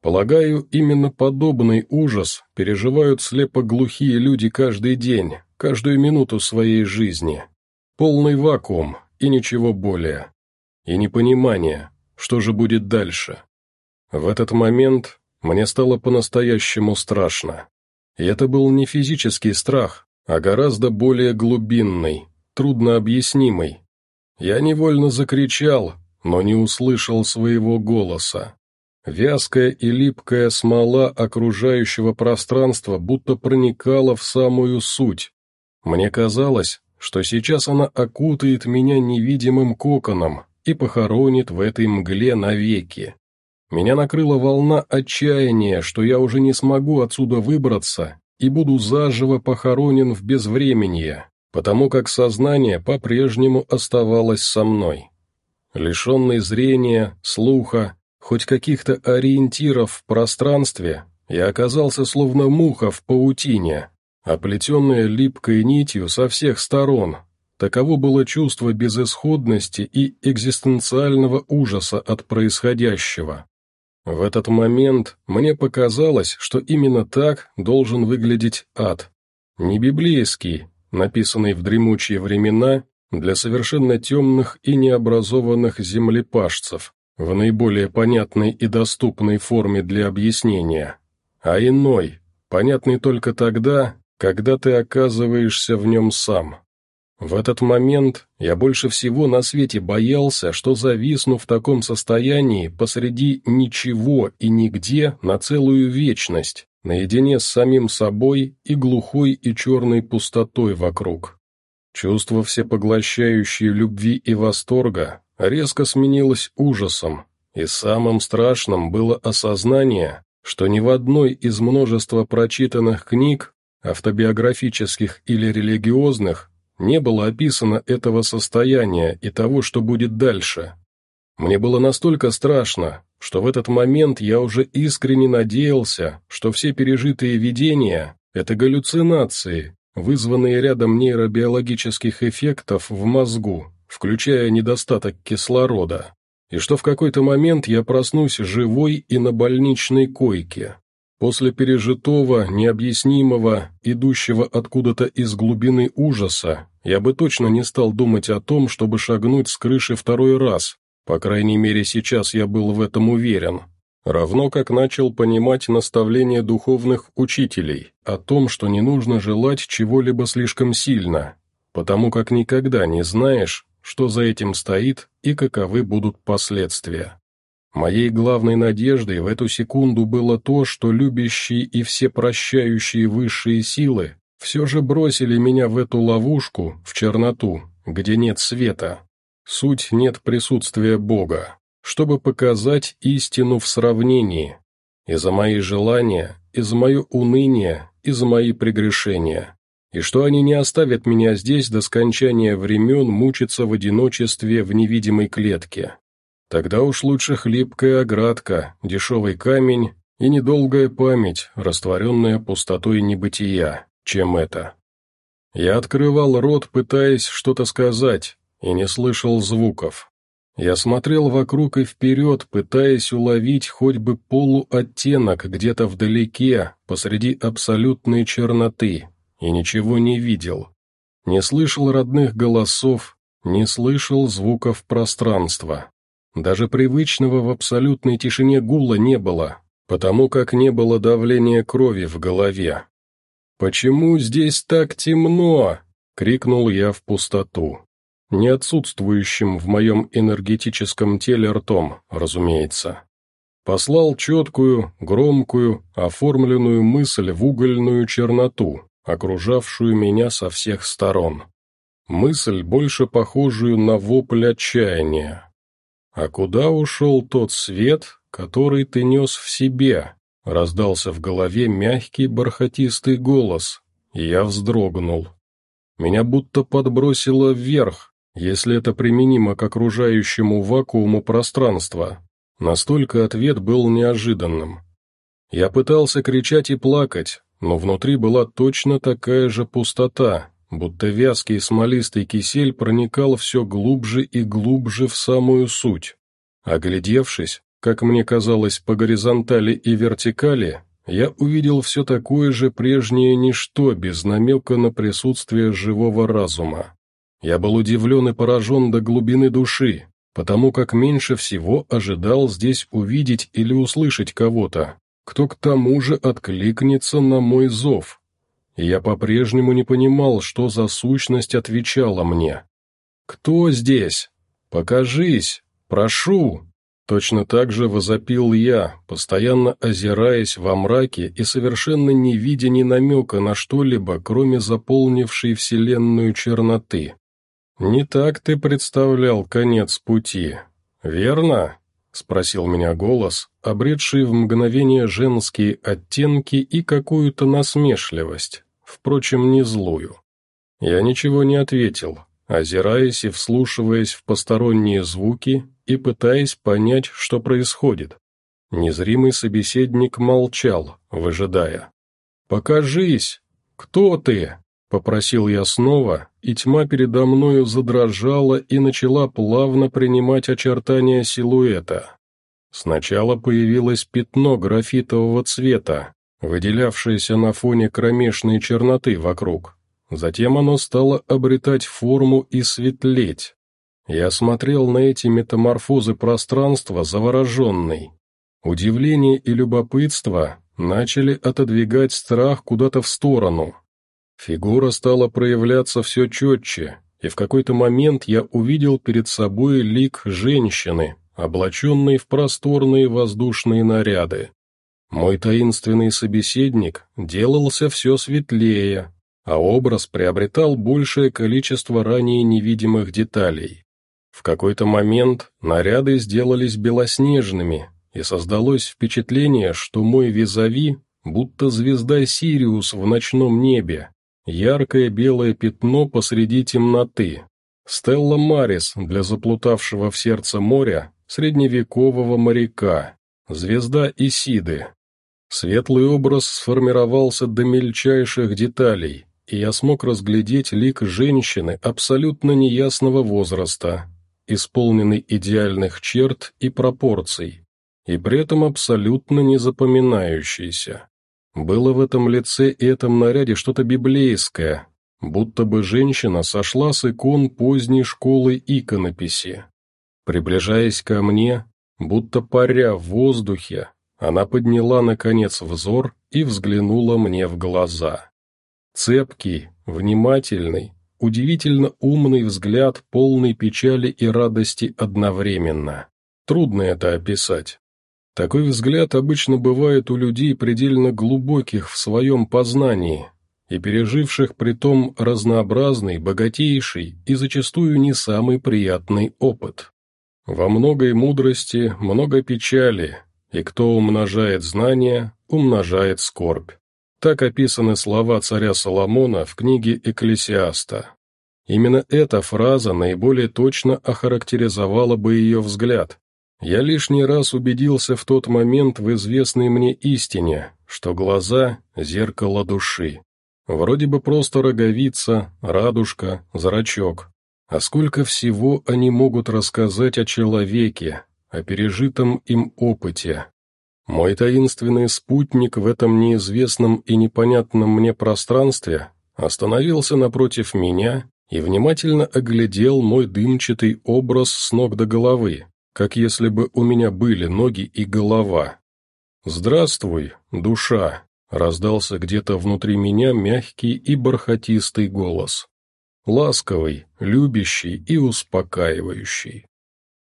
Полагаю, именно подобный ужас переживают слепоглухие люди каждый день, каждую минуту своей жизни. Полный вакуум и ничего более. И непонимание, что же будет дальше. В этот момент мне стало по-настоящему страшно. И это был не физический страх, а гораздо более глубинный, труднообъяснимый. Я невольно закричал, но не услышал своего голоса. Вязкая и липкая смола окружающего пространства будто проникала в самую суть. Мне казалось, что сейчас она окутает меня невидимым коконом и похоронит в этой мгле навеки. Меня накрыла волна отчаяния, что я уже не смогу отсюда выбраться и буду заживо похоронен в безвременье, потому как сознание по-прежнему оставалось со мной. Лишенный зрения, слуха, хоть каких-то ориентиров в пространстве, я оказался словно муха в паутине, оплетенная липкой нитью со всех сторон. Таково было чувство безысходности и экзистенциального ужаса от происходящего. В этот момент мне показалось, что именно так должен выглядеть ад. Не библейский, написанный в дремучие времена для совершенно темных и необразованных землепашцев, в наиболее понятной и доступной форме для объяснения, а иной, понятный только тогда, когда ты оказываешься в нем сам. В этот момент я больше всего на свете боялся, что зависну в таком состоянии посреди ничего и нигде на целую вечность, наедине с самим собой и глухой и черной пустотой вокруг. Чувство всепоглощающей любви и восторга резко сменилось ужасом, и самым страшным было осознание, что ни в одной из множества прочитанных книг автобиографических или религиозных, не было описано этого состояния и того, что будет дальше. Мне было настолько страшно, что в этот момент я уже искренне надеялся, что все пережитые видения – это галлюцинации, вызванные рядом нейробиологических эффектов в мозгу, включая недостаток кислорода, и что в какой-то момент я проснусь живой и на больничной койке. После пережитого, необъяснимого, идущего откуда-то из глубины ужаса, я бы точно не стал думать о том, чтобы шагнуть с крыши второй раз, по крайней мере сейчас я был в этом уверен, равно как начал понимать наставления духовных учителей о том, что не нужно желать чего-либо слишком сильно, потому как никогда не знаешь, что за этим стоит и каковы будут последствия. Моей главной надеждой в эту секунду было то, что любящие и всепрощающие высшие силы все же бросили меня в эту ловушку, в черноту, где нет света. Суть нет присутствия Бога, чтобы показать истину в сравнении. И за мои желания, и за мое уныние, и за мои прегрешения. И что они не оставят меня здесь до скончания времен мучиться в одиночестве в невидимой клетке. Тогда уж лучше хлипкая оградка, дешевый камень и недолгая память, растворенная пустотой небытия, чем это. Я открывал рот, пытаясь что-то сказать, и не слышал звуков. Я смотрел вокруг и вперед, пытаясь уловить хоть бы полуоттенок где-то вдалеке, посреди абсолютной черноты, и ничего не видел. Не слышал родных голосов, не слышал звуков пространства. Даже привычного в абсолютной тишине гула не было, потому как не было давления крови в голове. «Почему здесь так темно?» — крикнул я в пустоту. Не отсутствующим в моем энергетическом теле ртом, разумеется. Послал четкую, громкую, оформленную мысль в угольную черноту, окружавшую меня со всех сторон. Мысль, больше похожую на вопль отчаяния. «А куда ушел тот свет, который ты нес в себе?» Раздался в голове мягкий бархатистый голос, я вздрогнул. Меня будто подбросило вверх, если это применимо к окружающему вакууму пространства. Настолько ответ был неожиданным. Я пытался кричать и плакать, но внутри была точно такая же пустота, будто вязкий смолистый кисель проникал все глубже и глубже в самую суть. Оглядевшись, как мне казалось, по горизонтали и вертикали, я увидел все такое же прежнее ничто, без намека на присутствие живого разума. Я был удивлен и поражен до глубины души, потому как меньше всего ожидал здесь увидеть или услышать кого-то, кто к тому же откликнется на мой зов я по-прежнему не понимал, что за сущность отвечала мне. «Кто здесь? Покажись! Прошу!» Точно так же возопил я, постоянно озираясь во мраке и совершенно не видя ни намека на что-либо, кроме заполнившей вселенную черноты. «Не так ты представлял конец пути, верно?» — спросил меня голос, обретший в мгновение женские оттенки и какую-то насмешливость впрочем, не злую. Я ничего не ответил, озираясь и вслушиваясь в посторонние звуки и пытаясь понять, что происходит. Незримый собеседник молчал, выжидая. «Покажись! Кто ты?» — попросил я снова, и тьма передо мною задрожала и начала плавно принимать очертания силуэта. Сначала появилось пятно графитового цвета, выделявшееся на фоне кромешной черноты вокруг. Затем оно стало обретать форму и светлеть. Я смотрел на эти метаморфозы пространства завороженный. Удивление и любопытство начали отодвигать страх куда-то в сторону. Фигура стала проявляться все четче, и в какой-то момент я увидел перед собой лик женщины, облаченной в просторные воздушные наряды. Мой таинственный собеседник делался все светлее, а образ приобретал большее количество ранее невидимых деталей. В какой-то момент наряды сделались белоснежными, и создалось впечатление, что мой визави будто звезда Сириус в ночном небе, яркое белое пятно посреди темноты, Стелла Марис для заплутавшего в сердце моря средневекового моряка, звезда Исиды. Светлый образ сформировался до мельчайших деталей, и я смог разглядеть лик женщины абсолютно неясного возраста, исполненный идеальных черт и пропорций, и при этом абсолютно не запоминающийся. Было в этом лице и этом наряде что-то библейское, будто бы женщина сошла с икон поздней школы иконописи. Приближаясь ко мне, будто паря в воздухе, она подняла, наконец, взор и взглянула мне в глаза. Цепкий, внимательный, удивительно умный взгляд, полный печали и радости одновременно. Трудно это описать. Такой взгляд обычно бывает у людей предельно глубоких в своем познании и переживших притом разнообразный, богатейший и зачастую не самый приятный опыт. Во многой мудрости много печали, и кто умножает знания, умножает скорбь. Так описаны слова царя Соломона в книге Экклесиаста. Именно эта фраза наиболее точно охарактеризовала бы ее взгляд. Я лишний раз убедился в тот момент в известной мне истине, что глаза – зеркало души. Вроде бы просто роговица, радужка, зрачок. А сколько всего они могут рассказать о человеке, о пережитом им опыте. Мой таинственный спутник в этом неизвестном и непонятном мне пространстве остановился напротив меня и внимательно оглядел мой дымчатый образ с ног до головы, как если бы у меня были ноги и голова. «Здравствуй, душа!» — раздался где-то внутри меня мягкий и бархатистый голос. Ласковый, любящий и успокаивающий.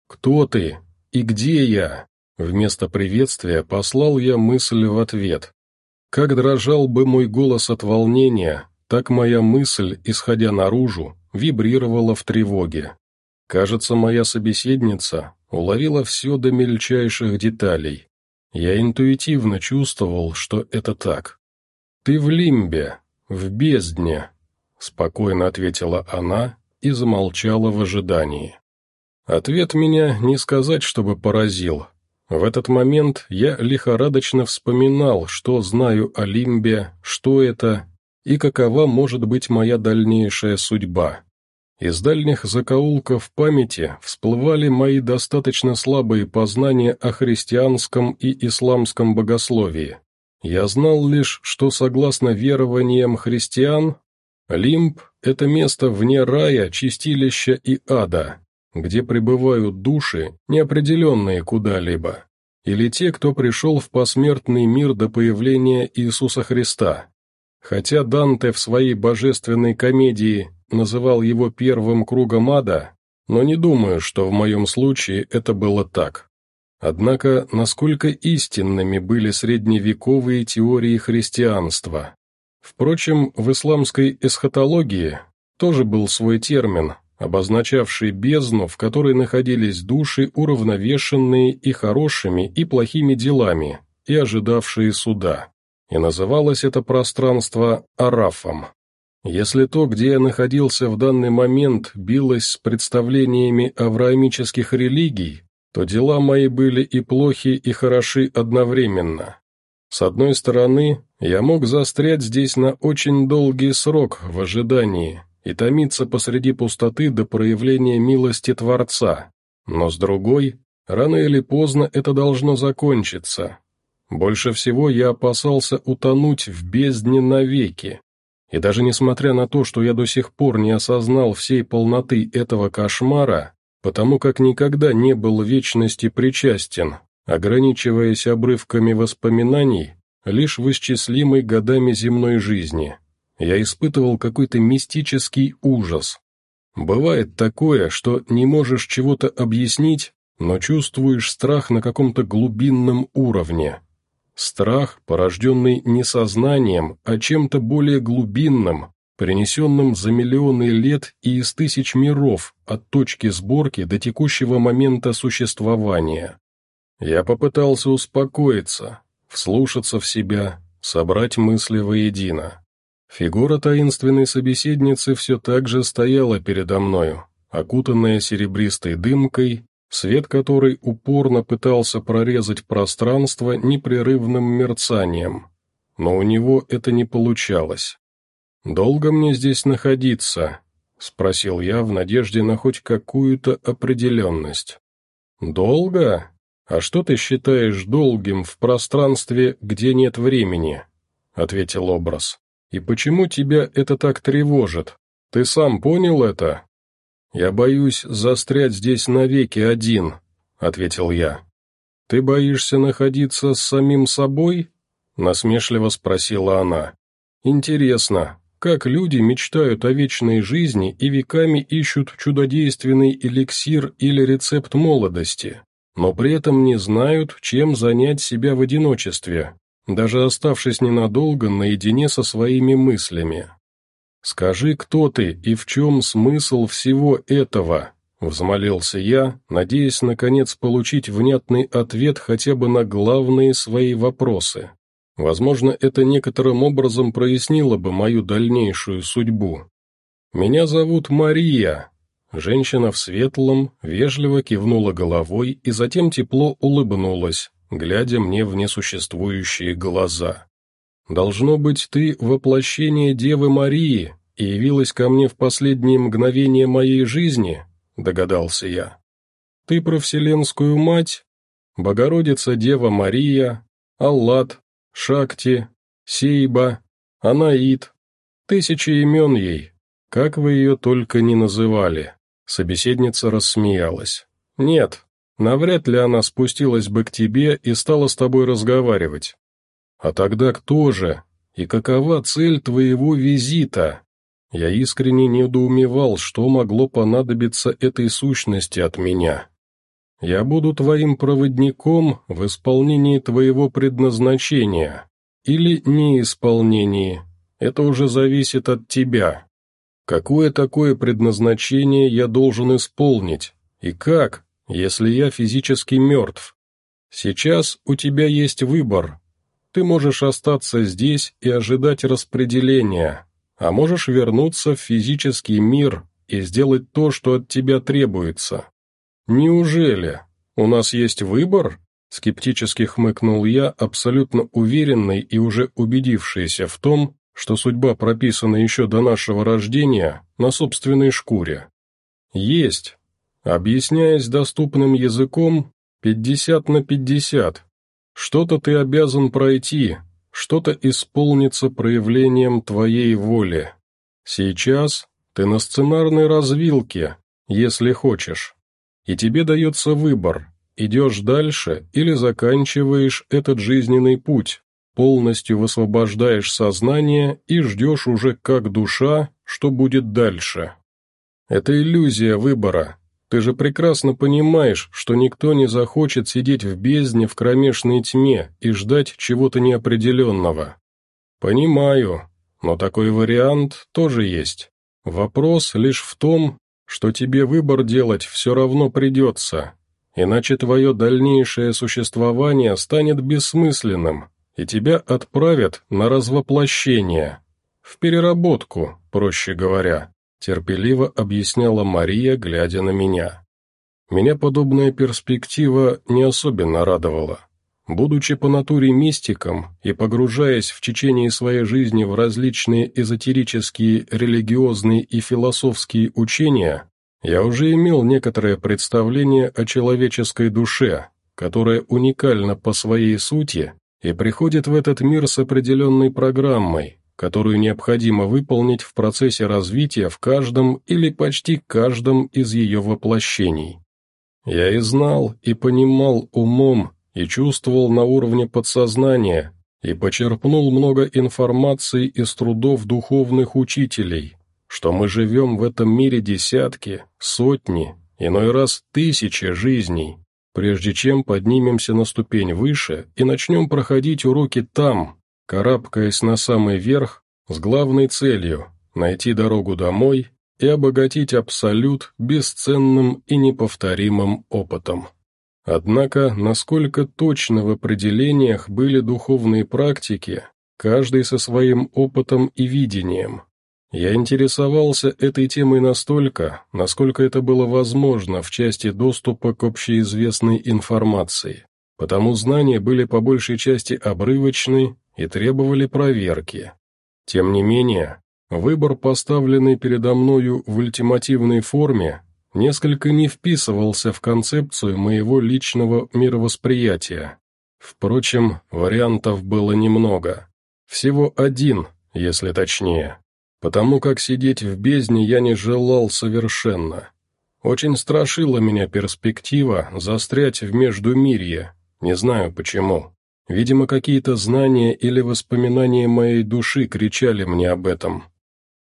«Кто ты?» «И где я?» Вместо приветствия послал я мысль в ответ. Как дрожал бы мой голос от волнения, так моя мысль, исходя наружу, вибрировала в тревоге. Кажется, моя собеседница уловила все до мельчайших деталей. Я интуитивно чувствовал, что это так. «Ты в лимбе, в бездне», — спокойно ответила она и замолчала в ожидании. Ответ меня не сказать, чтобы поразил. В этот момент я лихорадочно вспоминал, что знаю о Лимбе, что это и какова может быть моя дальнейшая судьба. Из дальних закоулков памяти всплывали мои достаточно слабые познания о христианском и исламском богословии. Я знал лишь, что согласно верованиям христиан, Лимб – это место вне рая, чистилища и ада, где пребывают души, неопределенные куда-либо, или те, кто пришел в посмертный мир до появления Иисуса Христа. Хотя Данте в своей божественной комедии называл его первым кругом ада, но не думаю, что в моем случае это было так. Однако, насколько истинными были средневековые теории христианства? Впрочем, в исламской эсхатологии тоже был свой термин, обозначавший бездну, в которой находились души, уравновешенные и хорошими, и плохими делами, и ожидавшие суда. И называлось это пространство Арафом. Если то, где я находился в данный момент, билось с представлениями авраамических религий, то дела мои были и плохи, и хороши одновременно. С одной стороны, я мог застрять здесь на очень долгий срок в ожидании, и томиться посреди пустоты до проявления милости Творца. Но с другой, рано или поздно это должно закончиться. Больше всего я опасался утонуть в бездне навеки. И даже несмотря на то, что я до сих пор не осознал всей полноты этого кошмара, потому как никогда не был вечности причастен, ограничиваясь обрывками воспоминаний, лишь в исчислимой годами земной жизни – я испытывал какой-то мистический ужас. Бывает такое, что не можешь чего-то объяснить, но чувствуешь страх на каком-то глубинном уровне. Страх, порожденный не сознанием, а чем-то более глубинным, принесенным за миллионы лет и из тысяч миров, от точки сборки до текущего момента существования. Я попытался успокоиться, вслушаться в себя, собрать мысли воедино. Фигура таинственной собеседницы все так же стояла передо мною, окутанная серебристой дымкой, свет которой упорно пытался прорезать пространство непрерывным мерцанием. Но у него это не получалось. «Долго мне здесь находиться?» — спросил я в надежде на хоть какую-то определенность. «Долго? А что ты считаешь долгим в пространстве, где нет времени?» — ответил образ. «И почему тебя это так тревожит? Ты сам понял это?» «Я боюсь застрять здесь навеки один», — ответил я. «Ты боишься находиться с самим собой?» — насмешливо спросила она. «Интересно, как люди мечтают о вечной жизни и веками ищут чудодейственный эликсир или рецепт молодости, но при этом не знают, чем занять себя в одиночестве, даже оставшись ненадолго наедине со своими мыслями. «Скажи, кто ты и в чем смысл всего этого?» — взмолился я, надеясь, наконец, получить внятный ответ хотя бы на главные свои вопросы. Возможно, это некоторым образом прояснило бы мою дальнейшую судьбу. «Меня зовут Мария». Женщина в светлом вежливо кивнула головой и затем тепло улыбнулась, глядя мне в несуществующие глаза. «Должно быть, ты воплощение Девы Марии и явилась ко мне в последние мгновения моей жизни?» — догадался я. «Ты про Вселенскую Мать, Богородица Дева Мария, Аллат, Шакти, Сейба, Анаид. Тысячи имен ей, как вы ее только не называли. Собеседница рассмеялась. Нет, навряд ли она спустилась бы к тебе и стала с тобой разговаривать. А тогда кто же? И какова цель твоего визита? Я искренне недоумевал, что могло понадобиться этой сущности от меня. Я буду твоим проводником в исполнении твоего предназначения. Или неисполнении. Это уже зависит от тебя. Какое такое предназначение я должен исполнить? И как, если я физически мертв? Сейчас у тебя есть выбор. Ты можешь остаться здесь и ожидать распределения, а можешь вернуться в физический мир и сделать то, что от тебя требуется. «Неужели? У нас есть выбор?» Скептически хмыкнул я, абсолютно уверенный и уже убедившийся в том, что судьба прописана еще до нашего рождения на собственной шкуре. «Есть. Объясняясь доступным языком, пятьдесят на пятьдесят. Что-то ты обязан пройти, что-то исполнится проявлением твоей воли. Сейчас ты на сценарной развилке, если хочешь и тебе дается выбор, идешь дальше или заканчиваешь этот жизненный путь, полностью высвобождаешь сознание и ждешь уже как душа, что будет дальше. Это иллюзия выбора. Ты же прекрасно понимаешь, что никто не захочет сидеть в бездне в кромешной тьме и ждать чего-то неопределенного. Понимаю, но такой вариант тоже есть. Вопрос лишь в том, что тебе выбор делать все равно придется, иначе твое дальнейшее существование станет бессмысленным, и тебя отправят на развоплощение, в переработку, проще говоря, терпеливо объясняла Мария, глядя на меня. Меня подобная перспектива не особенно радовала. Будучи по натуре мистиком и погружаясь в течение своей жизни в различные эзотерические, религиозные и философские учения, я уже имел некоторое представление о человеческой душе, которая уникальна по своей сути и приходит в этот мир с определенной программой, которую необходимо выполнить в процессе развития в каждом или почти каждом из ее воплощений. Я и знал, и понимал умом, и чувствовал на уровне подсознания, и почерпнул много информации из трудов духовных учителей, что мы живем в этом мире десятки, сотни, иной раз тысячи жизней, прежде чем поднимемся на ступень выше и начнем проходить уроки там, карабкаясь на самый верх с главной целью – найти дорогу домой и обогатить Абсолют бесценным и неповторимым опытом. Однако, насколько точно в определениях были духовные практики, каждый со своим опытом и видением. Я интересовался этой темой настолько, насколько это было возможно в части доступа к общеизвестной информации, потому знания были по большей части обрывочны и требовали проверки. Тем не менее, выбор, поставленный передо мною в ультимативной форме, несколько не вписывался в концепцию моего личного мировосприятия. Впрочем, вариантов было немного. Всего один, если точнее потому как сидеть в бездне я не желал совершенно. Очень страшила меня перспектива застрять в Междумирье, не знаю почему. Видимо, какие-то знания или воспоминания моей души кричали мне об этом.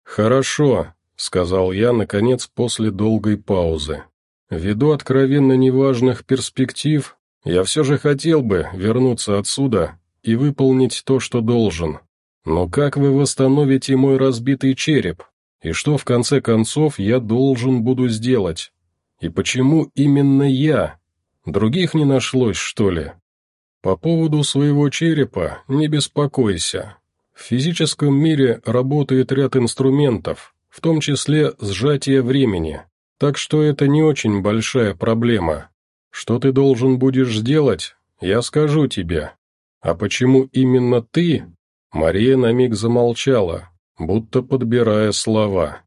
«Хорошо», — сказал я, наконец, после долгой паузы. «Ввиду откровенно неважных перспектив, я все же хотел бы вернуться отсюда и выполнить то, что должен. Но как вы восстановите мой разбитый череп? И что, в конце концов, я должен буду сделать? И почему именно я? Других не нашлось, что ли? По поводу своего черепа не беспокойся. В физическом мире работает ряд инструментов, в том числе сжатие времени, так что это не очень большая проблема. Что ты должен будешь сделать, я скажу тебе. А почему именно ты, Мария на миг замолчала, будто подбирая слова.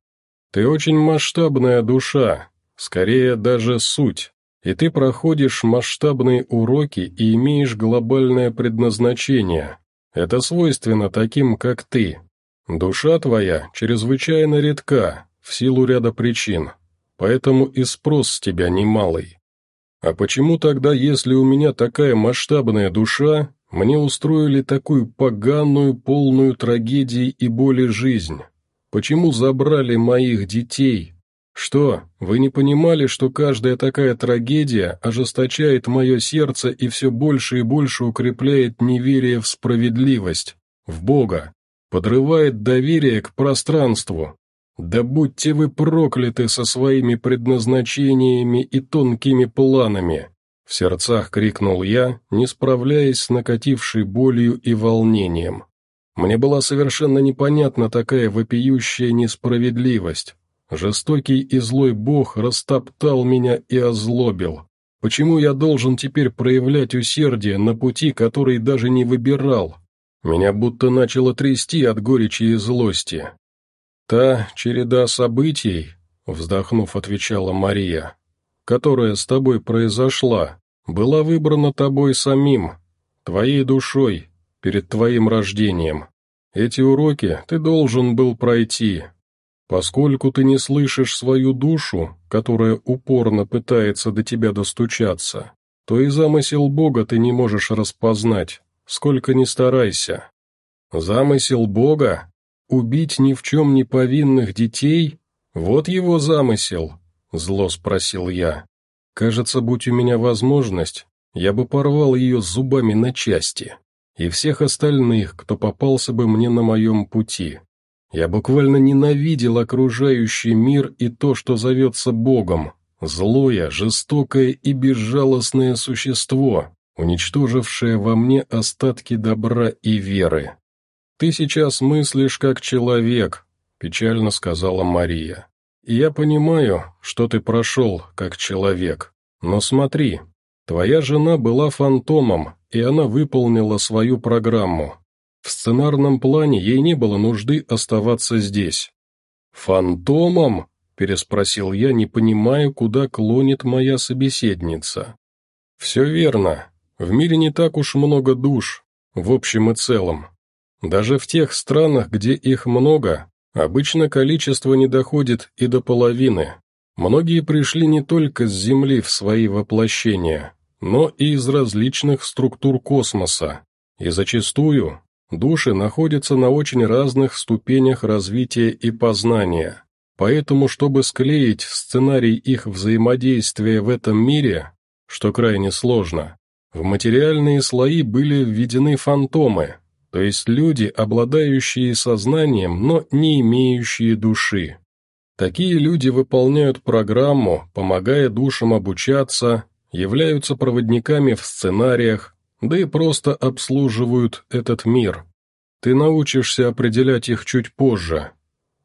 «Ты очень масштабная душа, скорее даже суть, и ты проходишь масштабные уроки и имеешь глобальное предназначение. Это свойственно таким, как ты. Душа твоя чрезвычайно редка, в силу ряда причин, поэтому и спрос с тебя немалый. А почему тогда, если у меня такая масштабная душа, мне устроили такую поганую, полную трагедии и боли жизнь. Почему забрали моих детей? Что, вы не понимали, что каждая такая трагедия ожесточает мое сердце и все больше и больше укрепляет неверие в справедливость, в Бога, подрывает доверие к пространству? Да будьте вы прокляты со своими предназначениями и тонкими планами!» В сердцах крикнул я, не справляясь с накатившей болью и волнением. Мне была совершенно непонятна такая вопиющая несправедливость. Жестокий и злой бог растоптал меня и озлобил. Почему я должен теперь проявлять усердие на пути, который даже не выбирал? Меня будто начало трясти от горечи и злости. «Та череда событий», — вздохнув, отвечала Мария, которая с тобой произошла, была выбрана тобой самим, твоей душой, перед твоим рождением. Эти уроки ты должен был пройти. Поскольку ты не слышишь свою душу, которая упорно пытается до тебя достучаться, то и замысел Бога ты не можешь распознать, сколько ни старайся. Замысел Бога? Убить ни в чем не повинных детей? Вот его замысел, Зло спросил я. Кажется, будь у меня возможность, я бы порвал ее зубами на части. И всех остальных, кто попался бы мне на моем пути. Я буквально ненавидел окружающий мир и то, что зовется Богом. Злое, жестокое и безжалостное существо, уничтожившее во мне остатки добра и веры. «Ты сейчас мыслишь как человек», — печально сказала Мария. «Я понимаю, что ты прошел, как человек, но смотри, твоя жена была фантомом, и она выполнила свою программу. В сценарном плане ей не было нужды оставаться здесь». «Фантомом?» – переспросил я, не понимая, куда клонит моя собеседница. «Все верно. В мире не так уж много душ, в общем и целом. Даже в тех странах, где их много, Обычно количество не доходит и до половины. Многие пришли не только с Земли в свои воплощения, но и из различных структур космоса. И зачастую души находятся на очень разных ступенях развития и познания. Поэтому, чтобы склеить сценарий их взаимодействия в этом мире, что крайне сложно, в материальные слои были введены фантомы, то есть люди, обладающие сознанием, но не имеющие души. Такие люди выполняют программу, помогая душам обучаться, являются проводниками в сценариях, да и просто обслуживают этот мир. ты научишься определять их чуть позже.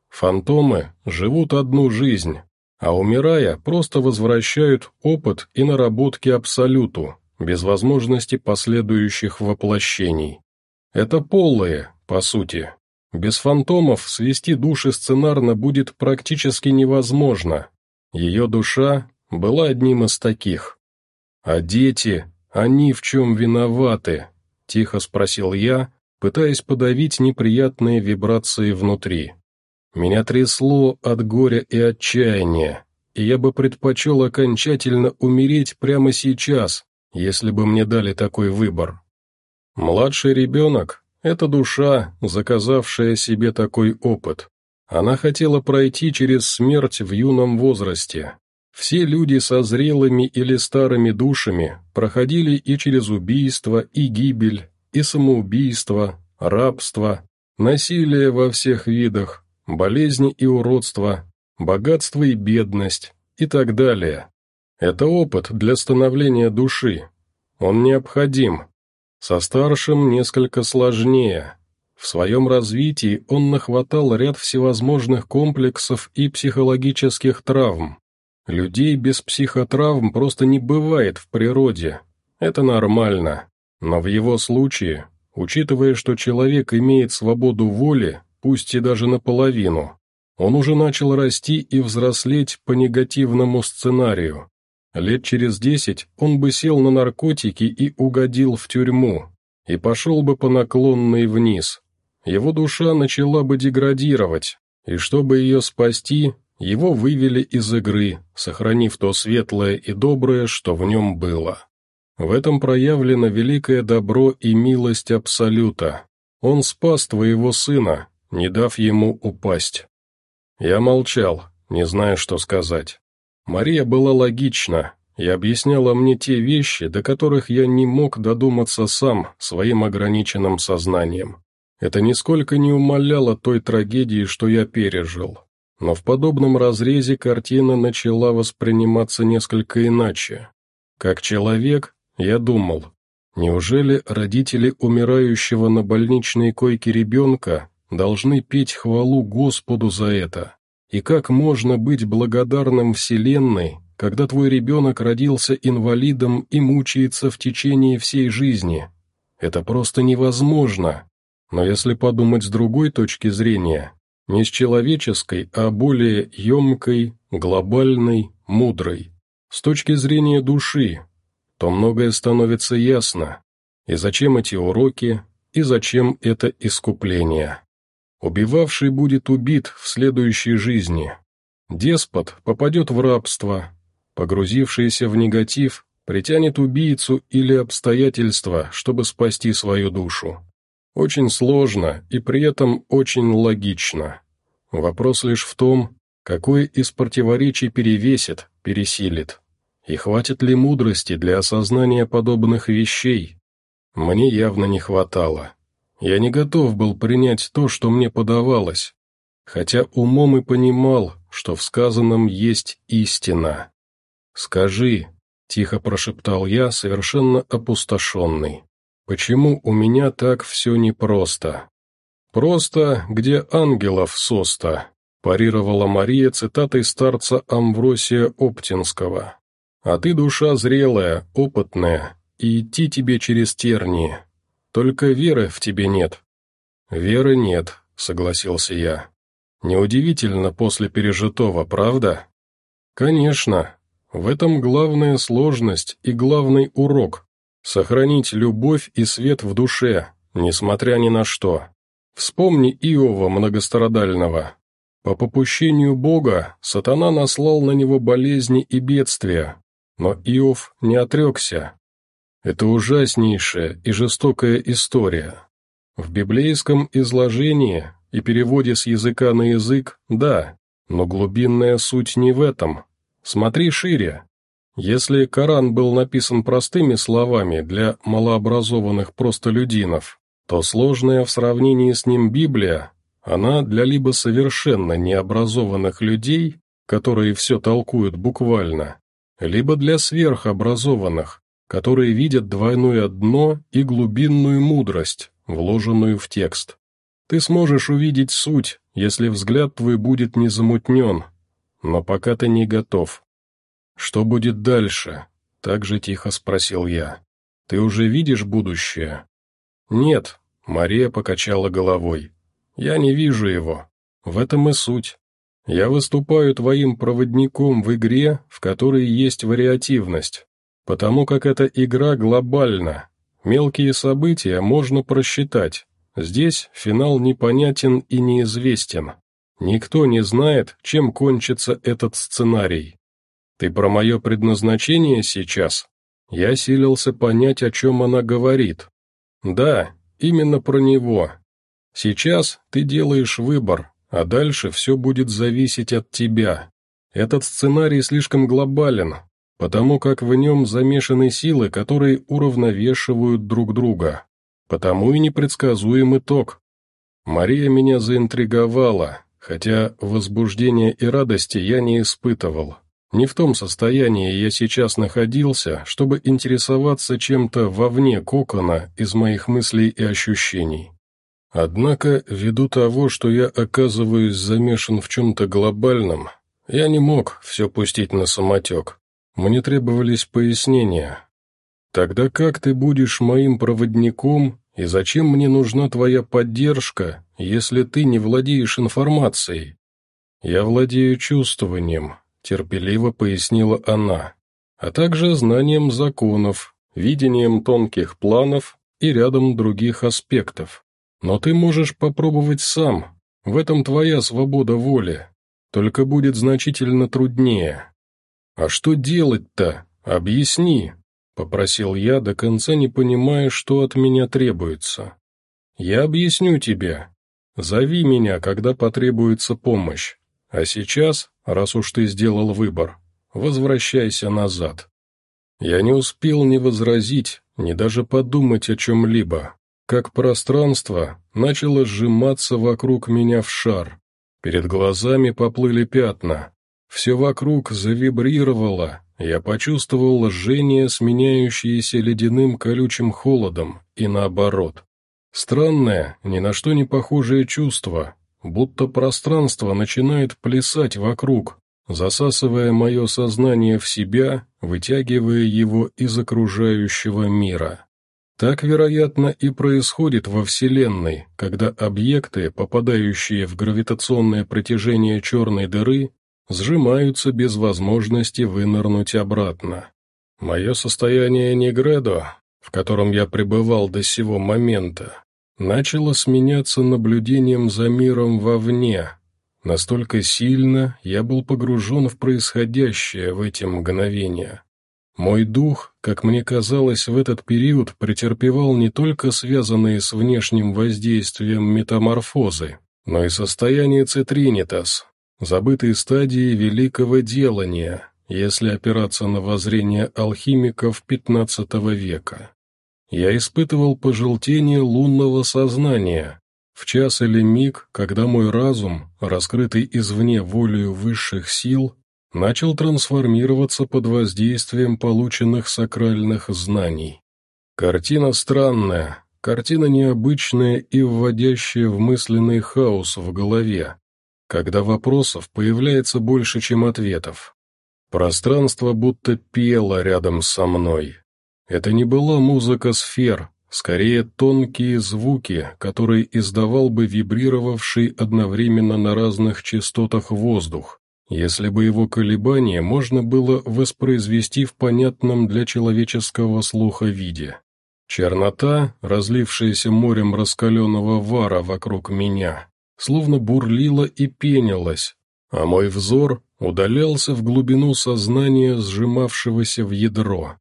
Фантомы живут одну жизнь, а умирая, просто возвращают опыт и наработки Абсолюту, без возможности последующих воплощений. Это полые, по сути. Без фантомов свести души сценарно будет практически невозможно. Ее душа была одним из таких. «А дети, они в чем виноваты?» – тихо спросил я, пытаясь подавить неприятные вибрации внутри. Меня трясло от горя и отчаяния, и я бы предпочел окончательно умереть прямо сейчас, если бы мне дали такой выбор. Младший ребенок – это душа, заказавшая себе такой опыт. Она хотела пройти через смерть в юном возрасте. Все люди со зрелыми или старыми душами проходили и через убийство, и гибель, и самоубийство, рабство, насилие во всех видах, болезни и уродство, богатство и бедность и так далее. Это опыт для становления души. Он необходим. Со старшим несколько сложнее. В своем развитии он нахватал ряд всевозможных комплексов и психологических травм. Людей без психотравм просто не бывает в природе. Это нормально. Но в его случае, учитывая, что человек имеет свободу воли, пусть и даже наполовину, он уже начал расти и взрослеть по негативному сценарию. Лет через десять он бы сел на наркотики и угодил в тюрьму, и пошел бы по наклонной вниз. Его душа начала бы деградировать, и чтобы ее спасти, его вывели из игры, сохранив то светлое и доброе, что в нем было. В этом проявлено великое добро и милость Абсолюта. Он спас твоего сына, не дав ему упасть. Я молчал, не зная, что сказать. Мария была логична и объясняла мне те вещи, до которых я не мог додуматься сам своим ограниченным сознанием. Это нисколько не умаляло той трагедии, что я пережил. Но в подобном разрезе картина начала восприниматься несколько иначе. Как человек, я думал, неужели родители умирающего на больничной койке ребенка должны петь хвалу Господу за это. И как можно быть благодарным Вселенной, когда твой ребенок родился инвалидом и мучается в течение всей жизни? Это просто невозможно. Но если подумать с другой точки зрения, не с человеческой, а более емкой, глобальной, мудрой, с точки зрения души, то многое становится ясно. И зачем эти уроки, и зачем это искупление. Убивавший будет убит в следующей жизни. Деспот попадет в рабство. Погрузившийся в негатив притянет убийцу или обстоятельства, чтобы спасти свою душу. Очень сложно и при этом очень логично. Вопрос лишь в том, какое из противоречий перевесит, пересилит. И хватит ли мудрости для осознания подобных вещей? Мне явно не хватало. Я не готов был принять то, что мне подавалось, хотя умом и понимал, что в сказанном есть истина. «Скажи», — тихо прошептал я, совершенно опустошенный, «почему у меня так все непросто?» «Просто, где ангелов соста», — парировала Мария цитатой старца Амвросия Оптинского. «А ты душа зрелая, опытная, и идти тебе через тернии, только веры в тебе нет». «Веры нет», — согласился я. «Неудивительно после пережитого, правда?» «Конечно. В этом главная сложность и главный урок — сохранить любовь и свет в душе, несмотря ни на что. Вспомни Иова многострадального. По попущению Бога сатана наслал на него болезни и бедствия, но Иов не отрекся, это ужаснейшая и жестокая история. В библейском изложении и переводе с языка на язык – да, но глубинная суть не в этом. Смотри шире. Если Коран был написан простыми словами для малообразованных простолюдинов, то сложная в сравнении с ним Библия, она для либо совершенно необразованных людей, которые все толкуют буквально, либо для сверхобразованных, которые видят двойное дно и глубинную мудрость, вложенную в текст. Ты сможешь увидеть суть, если взгляд твой будет не замутнен, но пока ты не готов. Что будет дальше? Так же тихо спросил я. Ты уже видишь будущее? Нет, Мария покачала головой. Я не вижу его. В этом и суть. Я выступаю твоим проводником в игре, в которой есть вариативность, потому как эта игра глобальна. Мелкие события можно просчитать. Здесь финал непонятен и неизвестен. Никто не знает, чем кончится этот сценарий. Ты про мое предназначение сейчас? Я силился понять, о чем она говорит. Да, именно про него. Сейчас ты делаешь выбор, а дальше все будет зависеть от тебя. Этот сценарий слишком глобален, потому как в нем замешаны силы, которые уравновешивают друг друга. Потому и непредсказуем итог. Мария меня заинтриговала, хотя возбуждения и радости я не испытывал. Не в том состоянии я сейчас находился, чтобы интересоваться чем-то вовне кокона из моих мыслей и ощущений. Однако, ввиду того, что я оказываюсь замешан в чем-то глобальном, я не мог все пустить на самотек. Мне требовались пояснения. Тогда как ты будешь моим проводником, и зачем мне нужна твоя поддержка, если ты не владеешь информацией? Я владею чувствованием, терпеливо пояснила она, а также знанием законов, видением тонких планов и рядом других аспектов. Но ты можешь попробовать сам, в этом твоя свобода воли, только будет значительно труднее. А что делать-то? Объясни, попросил я, до конца не понимая, что от меня требуется. Я объясню тебе. Зови меня, когда потребуется помощь. А сейчас, раз уж ты сделал выбор, возвращайся назад. Я не успел ни возразить, ни даже подумать о чем-либо как пространство начало сжиматься вокруг меня в шар. Перед глазами поплыли пятна. Все вокруг завибрировало, я почувствовал жжение, сменяющееся ледяным колючим холодом, и наоборот. Странное, ни на что не похожее чувство, будто пространство начинает плясать вокруг, засасывая мое сознание в себя, вытягивая его из окружающего мира. Так, вероятно, и происходит во Вселенной, когда объекты, попадающие в гравитационное притяжение черной дыры, сжимаются без возможности вынырнуть обратно. Мое состояние Негредо, в котором я пребывал до сего момента, начало сменяться наблюдением за миром вовне. Настолько сильно я был погружен в происходящее в эти мгновения. Мой дух, как мне казалось, в этот период претерпевал не только связанные с внешним воздействием метаморфозы, но и состояние цитринитас, забытые стадии великого делания, если опираться на воззрение алхимиков XV века. Я испытывал пожелтение лунного сознания, в час или миг, когда мой разум, раскрытый извне волею высших сил, начал трансформироваться под воздействием полученных сакральных знаний. Картина странная, картина необычная и вводящая в мысленный хаос в голове, когда вопросов появляется больше, чем ответов. Пространство будто пело рядом со мной. Это не была музыка сфер, скорее тонкие звуки, которые издавал бы вибрировавший одновременно на разных частотах воздух, если бы его колебания можно было воспроизвести в понятном для человеческого слуха виде. Чернота, разлившаяся морем раскаленного вара вокруг меня, словно бурлила и пенилась, а мой взор удалялся в глубину сознания, сжимавшегося в ядро.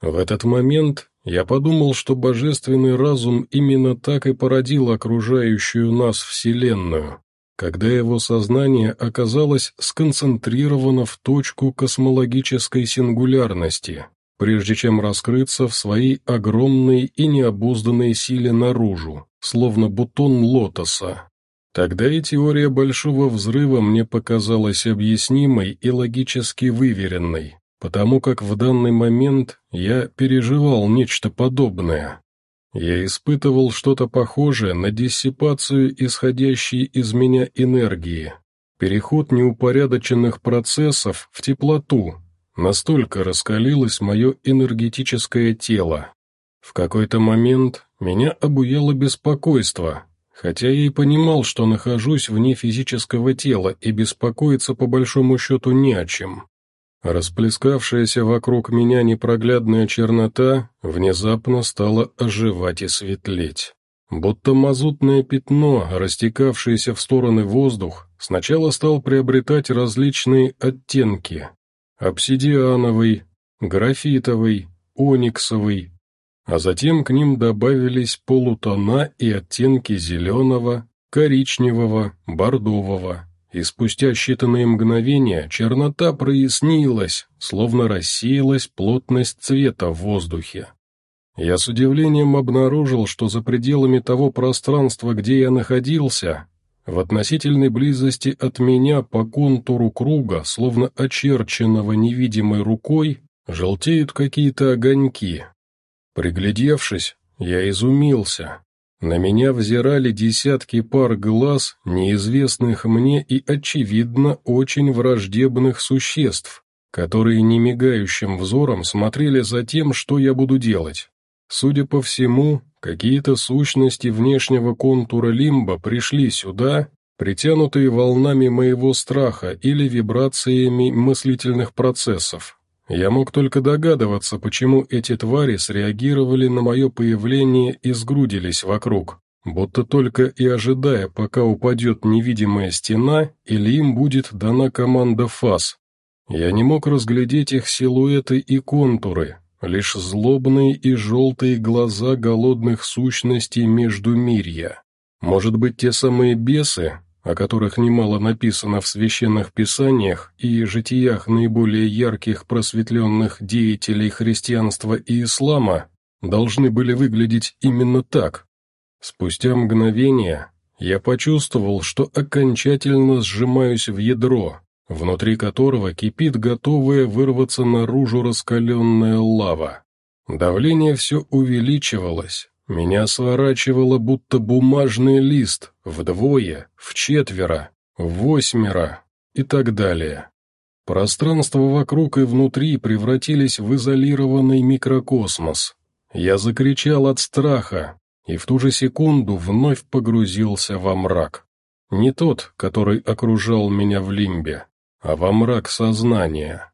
В этот момент я подумал, что божественный разум именно так и породил окружающую нас Вселенную, когда его сознание оказалось сконцентрировано в точку космологической сингулярности, прежде чем раскрыться в своей огромной и необузданной силе наружу, словно бутон лотоса. Тогда и теория Большого Взрыва мне показалась объяснимой и логически выверенной, потому как в данный момент я переживал нечто подобное. Я испытывал что-то похожее на диссипацию исходящей из меня энергии, переход неупорядоченных процессов в теплоту, настолько раскалилось мое энергетическое тело. В какой-то момент меня обуяло беспокойство, хотя я и понимал, что нахожусь вне физического тела и беспокоиться по большому счету не о чем. Расплескавшаяся вокруг меня непроглядная чернота внезапно стала оживать и светлеть. Будто мазутное пятно, растекавшееся в стороны воздух, сначала стал приобретать различные оттенки. Обсидиановый, графитовый, ониксовый, а затем к ним добавились полутона и оттенки зеленого, коричневого, бордового, и спустя считанные мгновения чернота прояснилась, словно рассеялась плотность цвета в воздухе. Я с удивлением обнаружил, что за пределами того пространства, где я находился, в относительной близости от меня по контуру круга, словно очерченного невидимой рукой, желтеют какие-то огоньки. Приглядевшись, я изумился. На меня взирали десятки пар глаз, неизвестных мне и, очевидно, очень враждебных существ, которые немигающим взором смотрели за тем, что я буду делать. Судя по всему, какие-то сущности внешнего контура лимба пришли сюда, притянутые волнами моего страха или вибрациями мыслительных процессов. Я мог только догадываться, почему эти твари среагировали на мое появление и сгрудились вокруг, будто только и ожидая, пока упадет невидимая стена или им будет дана команда ФАС. Я не мог разглядеть их силуэты и контуры, лишь злобные и желтые глаза голодных сущностей между мирья. Может быть, те самые бесы, о которых немало написано в священных писаниях и житиях наиболее ярких просветленных деятелей христианства и ислама, должны были выглядеть именно так. Спустя мгновение я почувствовал, что окончательно сжимаюсь в ядро, внутри которого кипит готовая вырваться наружу раскаленная лава. Давление все увеличивалось, меня сворачивало, будто бумажный лист, вдвое, в четверо, в восьмеро и так далее. Пространство вокруг и внутри превратились в изолированный микрокосмос. Я закричал от страха, и в ту же секунду вновь погрузился во мрак. Не тот, который окружал меня в лимбе, а во мрак сознания.